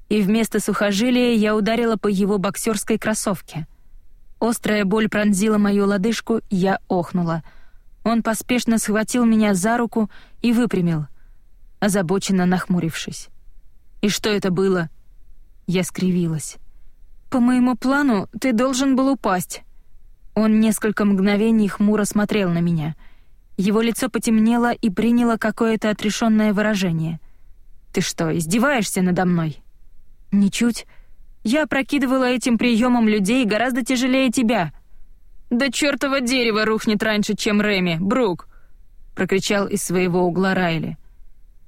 Speaker 1: и вместо сухожилия я ударила по его боксерской кроссовке. Острая боль пронзила мою лодыжку, я охнула. Он поспешно схватил меня за руку и выпрямил, озабоченно нахмурившись. «И что это было?» Я скривилась. «По моему плану ты должен был упасть». Он несколько мгновений хмуро смотрел на меня. Его лицо потемнело и приняло какое-то отрешенное выражение. «Ты что, издеваешься надо мной?» «Ничуть. Я прокидывала этим приемом людей гораздо тяжелее тебя». «Да чертово дерево рухнет раньше, чем Реми, Брук!» — прокричал из своего угла Райли.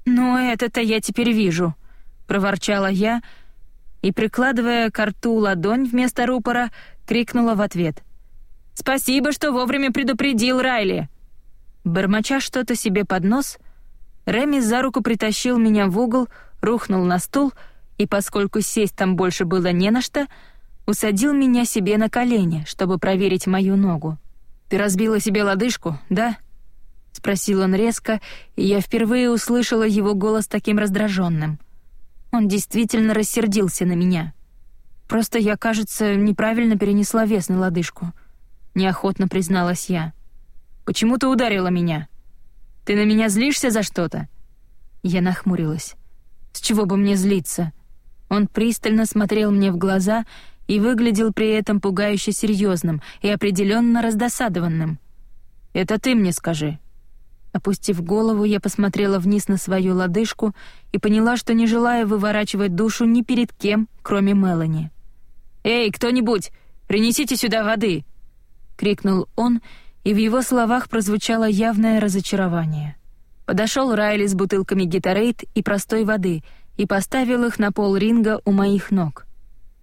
Speaker 1: «Ну, это-то я теперь вижу», — проворчала я, — и, прикладывая к рту ладонь вместо рупора, крикнула в ответ. «Спасибо, что вовремя предупредил Райли!» Бормоча что-то себе под нос, Реми за руку притащил меня в угол, рухнул на стул и, поскольку сесть там больше было не на что, усадил меня себе на колени, чтобы проверить мою ногу. «Ты разбила себе лодыжку, да?» — спросил он резко, и я впервые услышала его голос таким раздраженным — он действительно рассердился на меня. Просто я, кажется, неправильно перенесла вес на лодыжку. Неохотно призналась я. «Почему ты ударила меня? Ты на меня злишься за что-то?» Я нахмурилась. «С чего бы мне злиться?» Он пристально смотрел мне в глаза,
Speaker 2: и выглядел при этом пугающе серьезным и определенно раздосадованным. «Это ты мне скажи». Опустив голову, я посмотрела вниз на свою лодыжку и поняла, что не желаю выворачивать душу ни перед кем, кроме Мелани. «Эй, кто-нибудь, принесите сюда воды!» — крикнул он, и в его словах прозвучало явное разочарование. Подошел Райли с бутылками гитарейт и простой воды и поставил их на пол ринга у моих ног.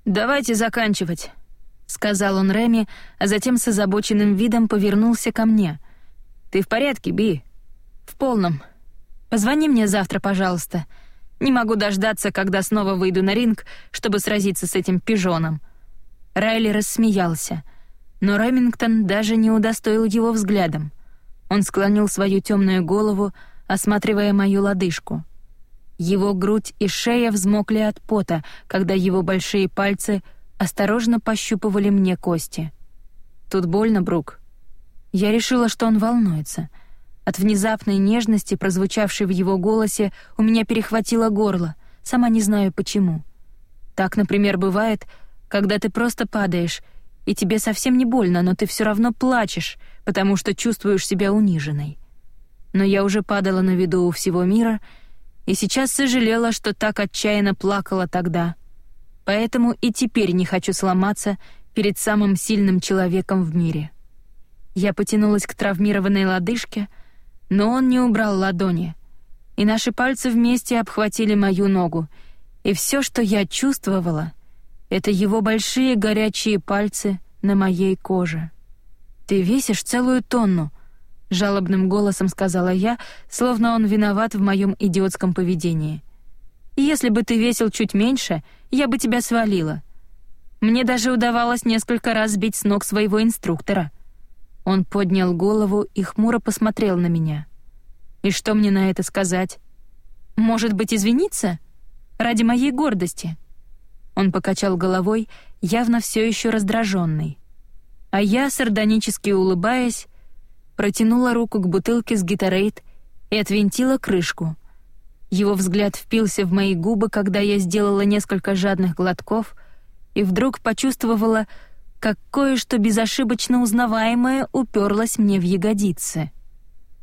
Speaker 2: «Давайте заканчивать», — сказал он Реми, а затем с озабоченным видом повернулся ко мне. «Ты в порядке, Би?» «В полном. Позвони мне завтра, пожалуйста. Не могу дождаться, когда снова выйду на ринг, чтобы сразиться с этим пижоном». Райли рассмеялся, но Ремингтон даже не удостоил его взглядом. Он склонил свою темную голову, осматривая мою лодыжку. Его грудь и шея взмокли от пота, когда его большие пальцы осторожно пощупывали мне кости. «Тут больно, Брук?» Я решила, что он волнуется. От внезапной нежности, прозвучавшей в его голосе, у меня перехватило горло, сама не знаю почему. Так, например, бывает, когда ты просто падаешь, и тебе совсем не больно, но ты все равно плачешь, потому что чувствуешь себя униженной но я уже падала на виду у всего мира и сейчас сожалела, что так отчаянно плакала тогда. Поэтому и теперь не хочу сломаться перед самым сильным человеком в мире. Я потянулась к травмированной лодыжке, но он не убрал ладони, и наши пальцы вместе обхватили мою ногу, и все, что я чувствовала, это его большие горячие пальцы на моей коже. «Ты весишь целую тонну», — жалобным голосом сказала я, словно он виноват в моем идиотском поведении. «Если бы ты весил чуть меньше, я бы тебя свалила. Мне даже удавалось несколько раз сбить с ног своего инструктора». Он поднял голову и хмуро посмотрел на меня. «И что мне на это сказать? Может быть, извиниться? Ради моей гордости?» Он покачал головой, явно все еще раздраженный. А я, сардонически улыбаясь, протянула руку к бутылке с гитарейт и отвинтила крышку. Его взгляд впился в мои губы, когда я сделала несколько жадных глотков и вдруг почувствовала, как кое-что безошибочно узнаваемое уперлось мне в ягодицы.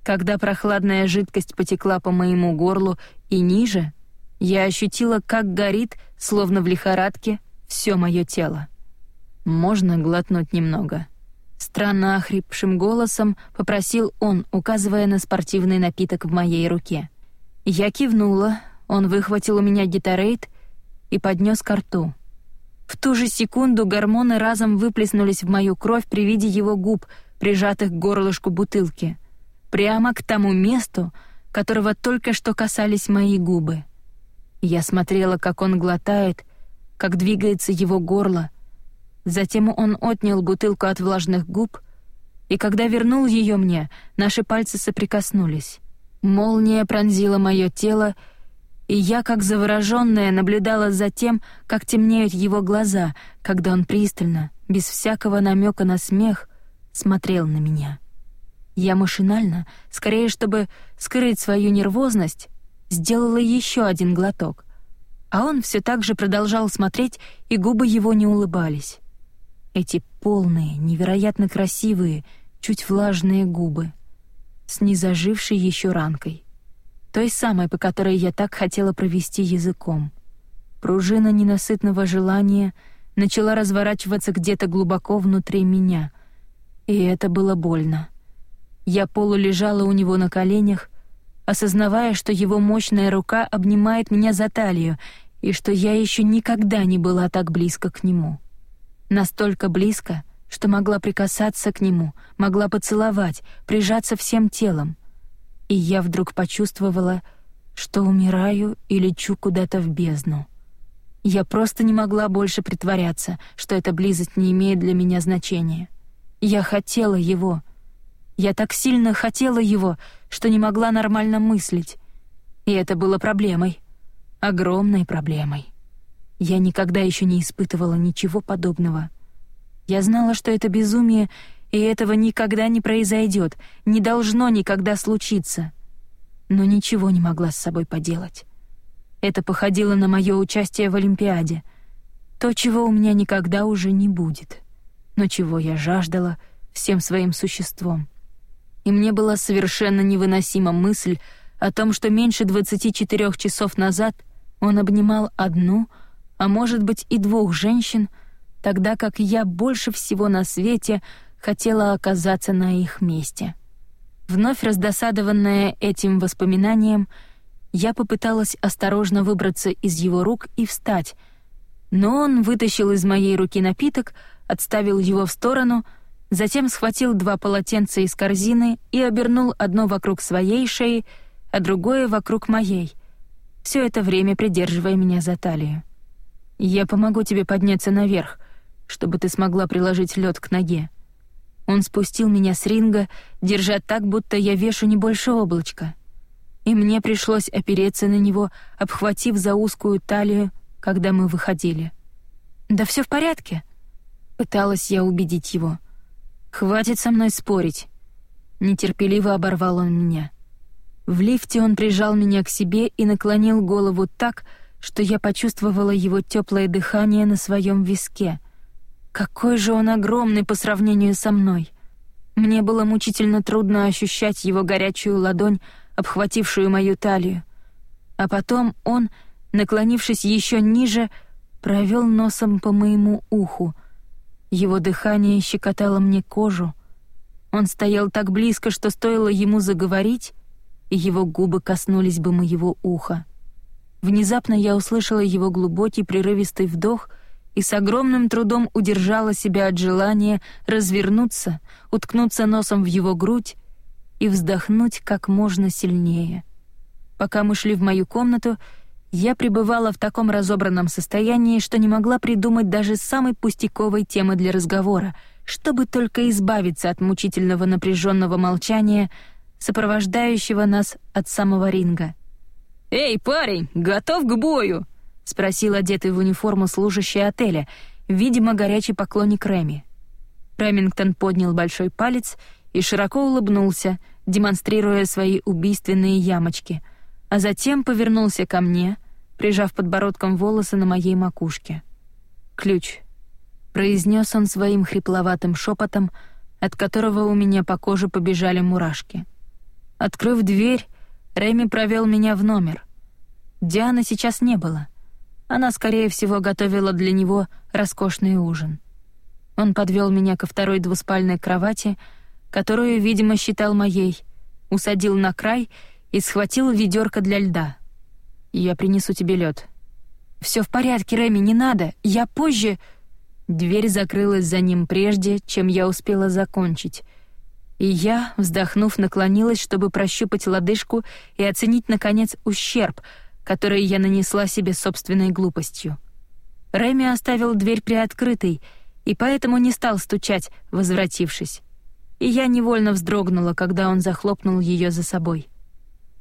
Speaker 2: Когда прохладная жидкость потекла по моему горлу и ниже, я ощутила, как горит, словно в лихорадке, все мое тело. Можно глотнуть немного. Странно охрипшим голосом попросил он, указывая на спортивный напиток в моей руке. Я кивнула, он выхватил у меня гитарейт и поднес ко рту. В ту же секунду гормоны разом выплеснулись в мою кровь при виде его губ, прижатых к горлышку бутылки. Прямо к тому месту, которого только что касались мои губы. Я смотрела, как он глотает, как двигается его горло, Затем он отнял бутылку от влажных губ, и когда вернул ее мне, наши пальцы соприкоснулись. Молния пронзила мое тело, и я, как завороженная, наблюдала за тем, как темнеют его глаза, когда он пристально, без всякого намека на смех, смотрел на меня. Я машинально, скорее чтобы скрыть свою нервозность, сделала еще один глоток, а он все так же продолжал смотреть, и губы его не улыбались. Эти полные, невероятно красивые, чуть влажные губы с незажившей еще ранкой. Той самой, по которой я так хотела провести языком. Пружина ненасытного желания начала разворачиваться где-то глубоко внутри меня, и это было больно. Я полулежала у него на коленях, осознавая, что его мощная рука обнимает меня за талию и что я еще никогда не была так близко к нему настолько близко, что могла прикасаться к нему, могла поцеловать, прижаться всем телом. И я вдруг почувствовала, что умираю и лечу куда-то в бездну. Я просто не могла больше притворяться, что эта близость не имеет для меня значения. Я хотела его. Я так сильно хотела его, что не могла нормально мыслить. И это было проблемой. Огромной проблемой. Я никогда еще не испытывала ничего подобного. Я знала, что это безумие, и этого никогда не произойдет, не должно никогда случиться. Но ничего не могла с собой поделать. Это походило на мое участие в Олимпиаде. То, чего у меня никогда уже не будет, но чего я жаждала всем своим существом. И мне была совершенно невыносима мысль о том, что меньше 24 часов назад он обнимал одну, а может быть и двух женщин, тогда как я больше всего на свете хотела оказаться на их месте. Вновь раздосадованная этим воспоминанием, я попыталась осторожно выбраться из его рук и встать, но он вытащил из моей руки напиток, отставил его в сторону, затем схватил два полотенца из корзины и обернул одно вокруг своей шеи, а другое вокруг моей, все это время придерживая меня за талию. «Я помогу тебе подняться наверх, чтобы ты смогла приложить лед к ноге». Он спустил меня с ринга, держа так, будто я вешу не больше облачка. И мне пришлось опереться на него, обхватив за узкую талию, когда мы выходили. «Да все в порядке», — пыталась я убедить его. «Хватит со мной спорить». Нетерпеливо оборвал он меня. В лифте он прижал меня к себе и наклонил голову так, что я почувствовала его теплое дыхание на своем виске. Какой же он огромный по сравнению со мной. Мне было мучительно трудно ощущать его горячую ладонь, обхватившую мою талию. А потом он, наклонившись еще ниже, провел носом по моему уху. Его дыхание щекотало мне кожу. Он стоял так близко, что стоило ему заговорить, и его губы коснулись бы моего уха. Внезапно я услышала его глубокий прерывистый вдох и с огромным трудом удержала себя от желания развернуться, уткнуться носом в его грудь и вздохнуть как можно сильнее. Пока мы шли в мою комнату, я пребывала в таком разобранном состоянии, что не могла придумать даже самой пустяковой темы для разговора, чтобы только избавиться от мучительного напряженного молчания — сопровождающего нас от самого ринга.
Speaker 1: «Эй, парень, готов к бою?» — спросил одетый в униформу служащий отеля, видимо, горячий поклонник Реми. Ремингтон поднял большой палец и широко улыбнулся, демонстрируя свои убийственные ямочки, а затем повернулся ко мне, прижав подбородком волосы на моей макушке. «Ключ», — произнес он своим хрипловатым шепотом, от которого у меня по коже побежали мурашки. Открыв дверь, Реми провел меня в номер. Дианы сейчас не было. Она, скорее всего, готовила для него роскошный ужин. Он подвел меня ко второй двуспальной кровати, которую, видимо, считал моей, усадил на край и схватил ведерко для льда. «Я принесу тебе лед. Все в порядке, Реми, не надо. Я позже...» Дверь закрылась за ним прежде, чем я успела закончить — и я, вздохнув, наклонилась, чтобы прощупать лодыжку и оценить, наконец, ущерб, который я нанесла себе собственной глупостью. Реми оставил дверь приоткрытой и поэтому не стал стучать, возвратившись. И я невольно вздрогнула, когда он захлопнул ее за собой.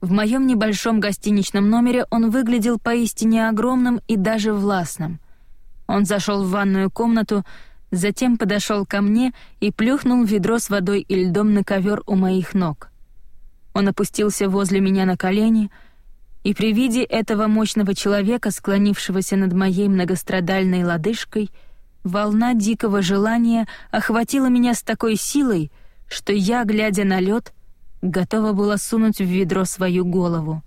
Speaker 1: В моем небольшом гостиничном номере он выглядел поистине огромным и даже властным. Он зашел в ванную комнату, затем подошел ко мне и плюхнул ведро с водой и льдом на ковер у моих ног. Он опустился возле меня на колени, и при виде этого мощного человека, склонившегося над моей многострадальной лодыжкой, волна дикого желания охватила меня с такой силой, что я, глядя на лед, готова была сунуть в ведро свою голову.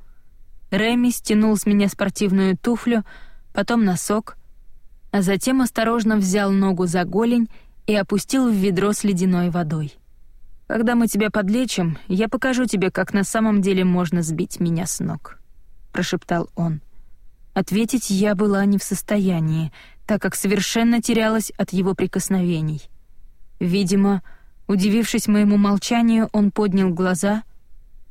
Speaker 1: Реми стянул с меня спортивную туфлю, потом носок — а затем осторожно взял ногу за голень и опустил в ведро с ледяной водой. «Когда мы тебя подлечим, я покажу тебе, как на самом деле можно сбить меня с ног», — прошептал он. Ответить я была не в состоянии, так как совершенно терялась от его прикосновений. Видимо, удивившись моему молчанию, он поднял глаза,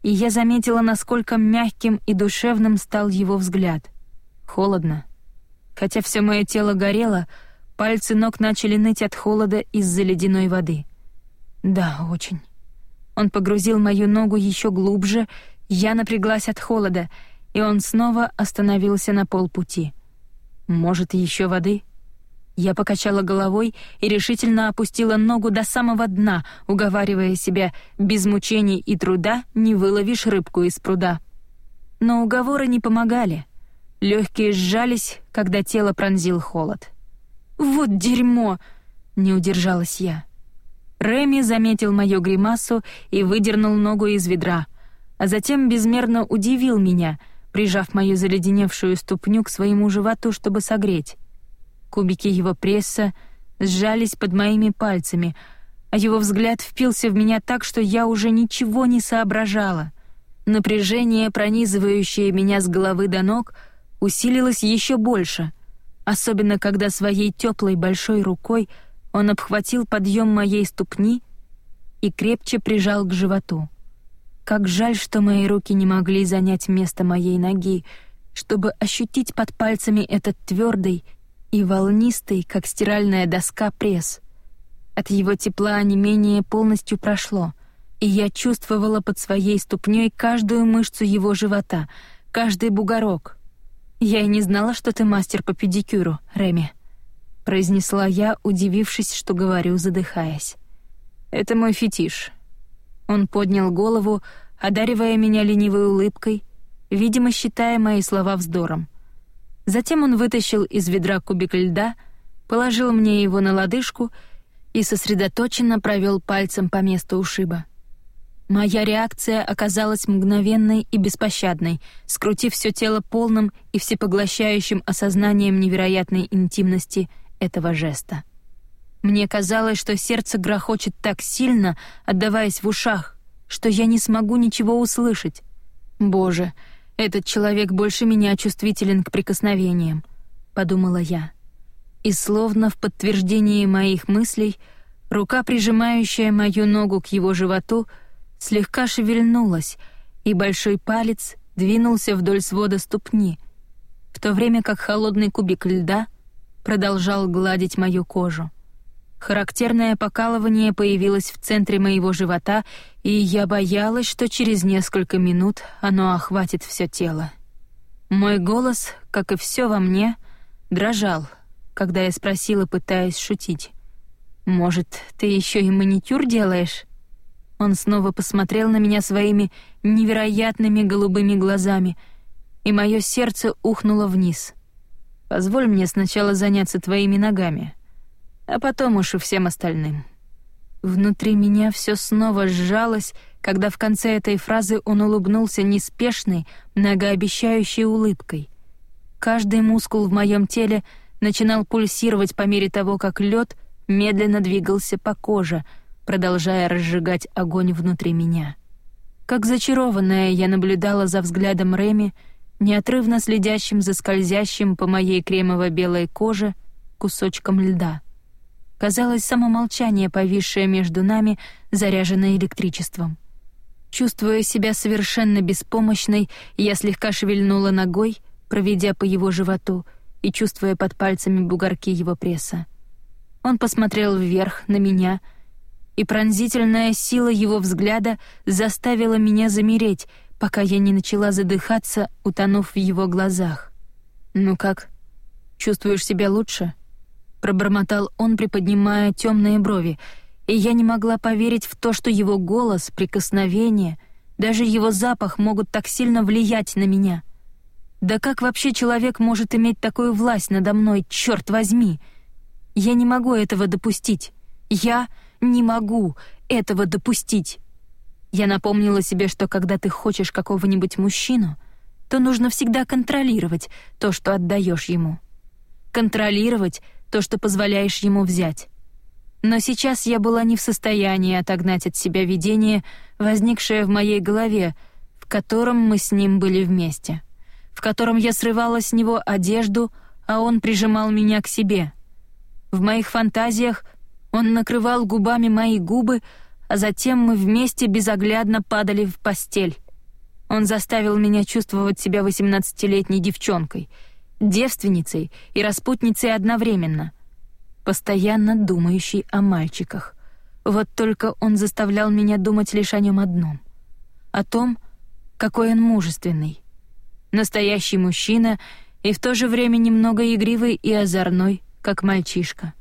Speaker 1: и я заметила, насколько мягким и душевным стал его взгляд. Холодно, Хотя все мое тело горело, пальцы ног начали ныть от холода из-за ледяной воды. Да, очень. Он погрузил мою ногу еще глубже, я напряглась от холода, и он снова остановился на полпути. Может, еще воды? Я покачала головой и решительно опустила ногу до самого дна, уговаривая себя, без мучений и труда не выловишь рыбку из пруда. Но уговоры не помогали — Легкие сжались, когда тело пронзил холод. Вот дерьмо!» — не удержалась я. Реми заметил мою гримасу и выдернул ногу из ведра, а затем безмерно удивил меня, прижав мою заледеневшую ступню к своему животу, чтобы согреть. Кубики его пресса сжались под моими пальцами, а его взгляд впился в меня так, что я уже ничего не соображала. Напряжение, пронизывающее меня с головы до ног, усилилось еще больше, особенно когда своей теплой большой рукой — он обхватил подъем моей ступни и крепче прижал к животу. Как жаль, что мои руки не могли занять место моей ноги, чтобы ощутить под пальцами этот твердый и волнистый, как стиральная доска, пресс. От его тепла не менее полностью прошло, и я чувствовала под своей ступней каждую мышцу его живота, каждый бугорок. Я и не знала, что ты мастер по педикюру, Реми произнесла я, удивившись, что говорю, задыхаясь. Это мой фетиш. Он поднял голову, одаривая меня ленивой улыбкой, видимо, считая мои слова вздором. Затем он вытащил из ведра кубик льда, положил мне его на лодыжку и сосредоточенно провел пальцем по месту ушиба. Моя реакция оказалась мгновенной и беспощадной, скрутив все тело полным и всепоглощающим осознанием невероятной интимности — этого жеста. Мне казалось, что сердце грохочет так сильно, отдаваясь в ушах, что я не смогу ничего услышать. Боже, этот человек больше меня чувствителен к прикосновениям, подумала я. И словно в подтверждение моих мыслей, рука, прижимающая мою ногу к его животу, слегка шевельнулась, и большой палец двинулся вдоль свода ступни, в то время как холодный кубик льда продолжал гладить мою кожу. Характерное покалывание появилось в центре моего живота, и я боялась, что через несколько минут оно охватит все тело. Мой голос, как и все во мне, дрожал, когда я спросила, пытаясь шутить. «Может, ты еще и маникюр делаешь?» Он снова посмотрел на меня своими невероятными голубыми глазами, и мое сердце ухнуло вниз — Позволь мне сначала заняться твоими ногами, а потом уж и всем остальным». Внутри меня все снова сжалось, когда в конце этой фразы он улыбнулся неспешной, многообещающей улыбкой. Каждый мускул в моем теле начинал пульсировать по мере того, как лед медленно двигался по коже, продолжая разжигать огонь внутри меня. Как зачарованная я наблюдала за взглядом Реми, неотрывно следящим за скользящим по моей кремово-белой коже кусочком льда. Казалось, само молчание, повисшее между нами, заряжено электричеством. Чувствуя себя совершенно беспомощной, я слегка шевельнула ногой, проведя по его животу и чувствуя под пальцами бугорки его пресса. Он посмотрел вверх на меня, и пронзительная сила его взгляда заставила меня замереть — пока я не начала задыхаться, утонув в его глазах. «Ну как? Чувствуешь себя лучше?» Пробормотал он, приподнимая темные брови, и я не могла поверить в то, что его голос, прикосновение, даже его запах могут так сильно влиять на меня. Да как вообще человек может иметь такую власть надо мной, черт возьми? Я не могу этого допустить. Я не могу этого допустить. Я напомнила себе, что когда ты хочешь какого-нибудь мужчину, то нужно всегда контролировать то, что отдаешь ему. Контролировать то, что позволяешь ему взять. Но сейчас я была не в состоянии отогнать от себя видение, возникшее в моей голове, в котором мы с ним были вместе, в котором я срывала с него одежду, а он прижимал меня к себе. В моих фантазиях он накрывал губами мои губы, а затем мы вместе безоглядно падали в постель. Он заставил меня чувствовать себя восемнадцатилетней девчонкой, девственницей и распутницей одновременно, постоянно думающей о мальчиках. Вот только он заставлял меня думать лишь о нем одном — о том, какой он мужественный. Настоящий мужчина и в то же время немного игривый и озорной, как мальчишка.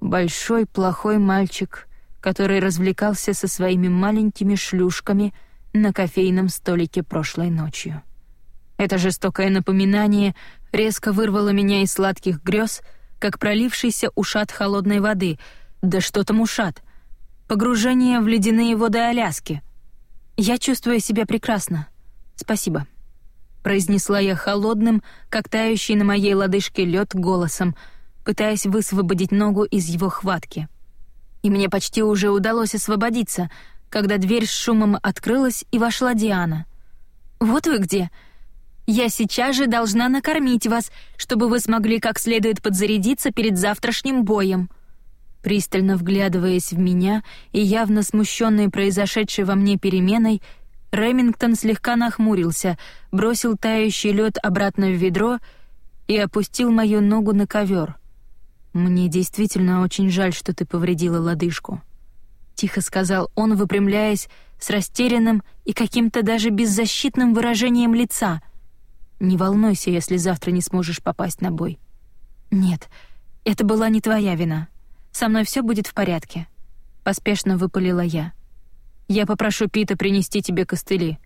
Speaker 1: Большой плохой мальчик — который развлекался со своими маленькими шлюшками на кофейном столике прошлой ночью. Это жестокое напоминание резко вырвало меня из сладких грез, как пролившийся ушат холодной воды. Да что там ушат? Погружение в ледяные воды Аляски. Я чувствую себя прекрасно. Спасибо. Произнесла я холодным, как тающий на моей лодыжке лед голосом, пытаясь высвободить ногу из его хватки. И мне почти уже удалось освободиться, когда дверь с шумом открылась и вошла Диана. «Вот вы где!» Я сейчас же должна накормить вас, чтобы вы смогли как следует подзарядиться перед завтрашним боем». Пристально вглядываясь в меня и явно смущенный произошедшей во мне переменой, Ремингтон слегка нахмурился, бросил тающий лед обратно в ведро и опустил мою ногу на ковер. «Мне действительно очень жаль, что ты повредила лодыжку», — тихо сказал он, выпрямляясь с растерянным и каким-то даже беззащитным выражением лица — не волнуйся, если завтра не сможешь попасть на бой. Нет, это была не твоя вина. Со мной все будет в порядке. Поспешно выпалила я. Я попрошу Пита принести тебе костыли.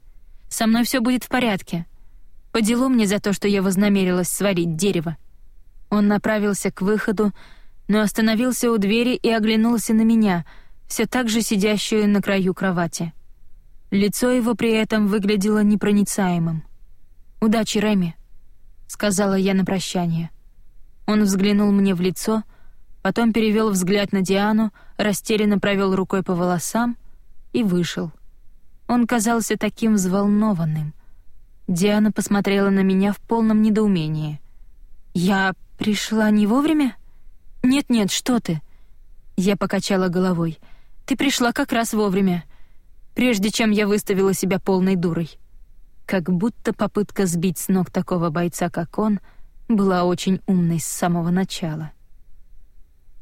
Speaker 1: Со мной все будет в порядке. По делу мне за то, что я вознамерилась сварить дерево. Он направился к выходу, но остановился у двери и оглянулся на меня, все так же сидящую на краю кровати. Лицо его при этом выглядело непроницаемым. «Удачи, Реми», — сказала я на прощание. Он взглянул мне в лицо, потом перевел взгляд на Диану, растерянно провел рукой по волосам и вышел. Он казался таким взволнованным. Диана посмотрела на меня в полном недоумении. «Я пришла не вовремя?» «Нет-нет, что ты?» Я покачала головой. «Ты пришла как раз вовремя, прежде чем я выставила себя полной дурой» как будто попытка сбить с ног такого бойца, как он, была очень умной с самого начала.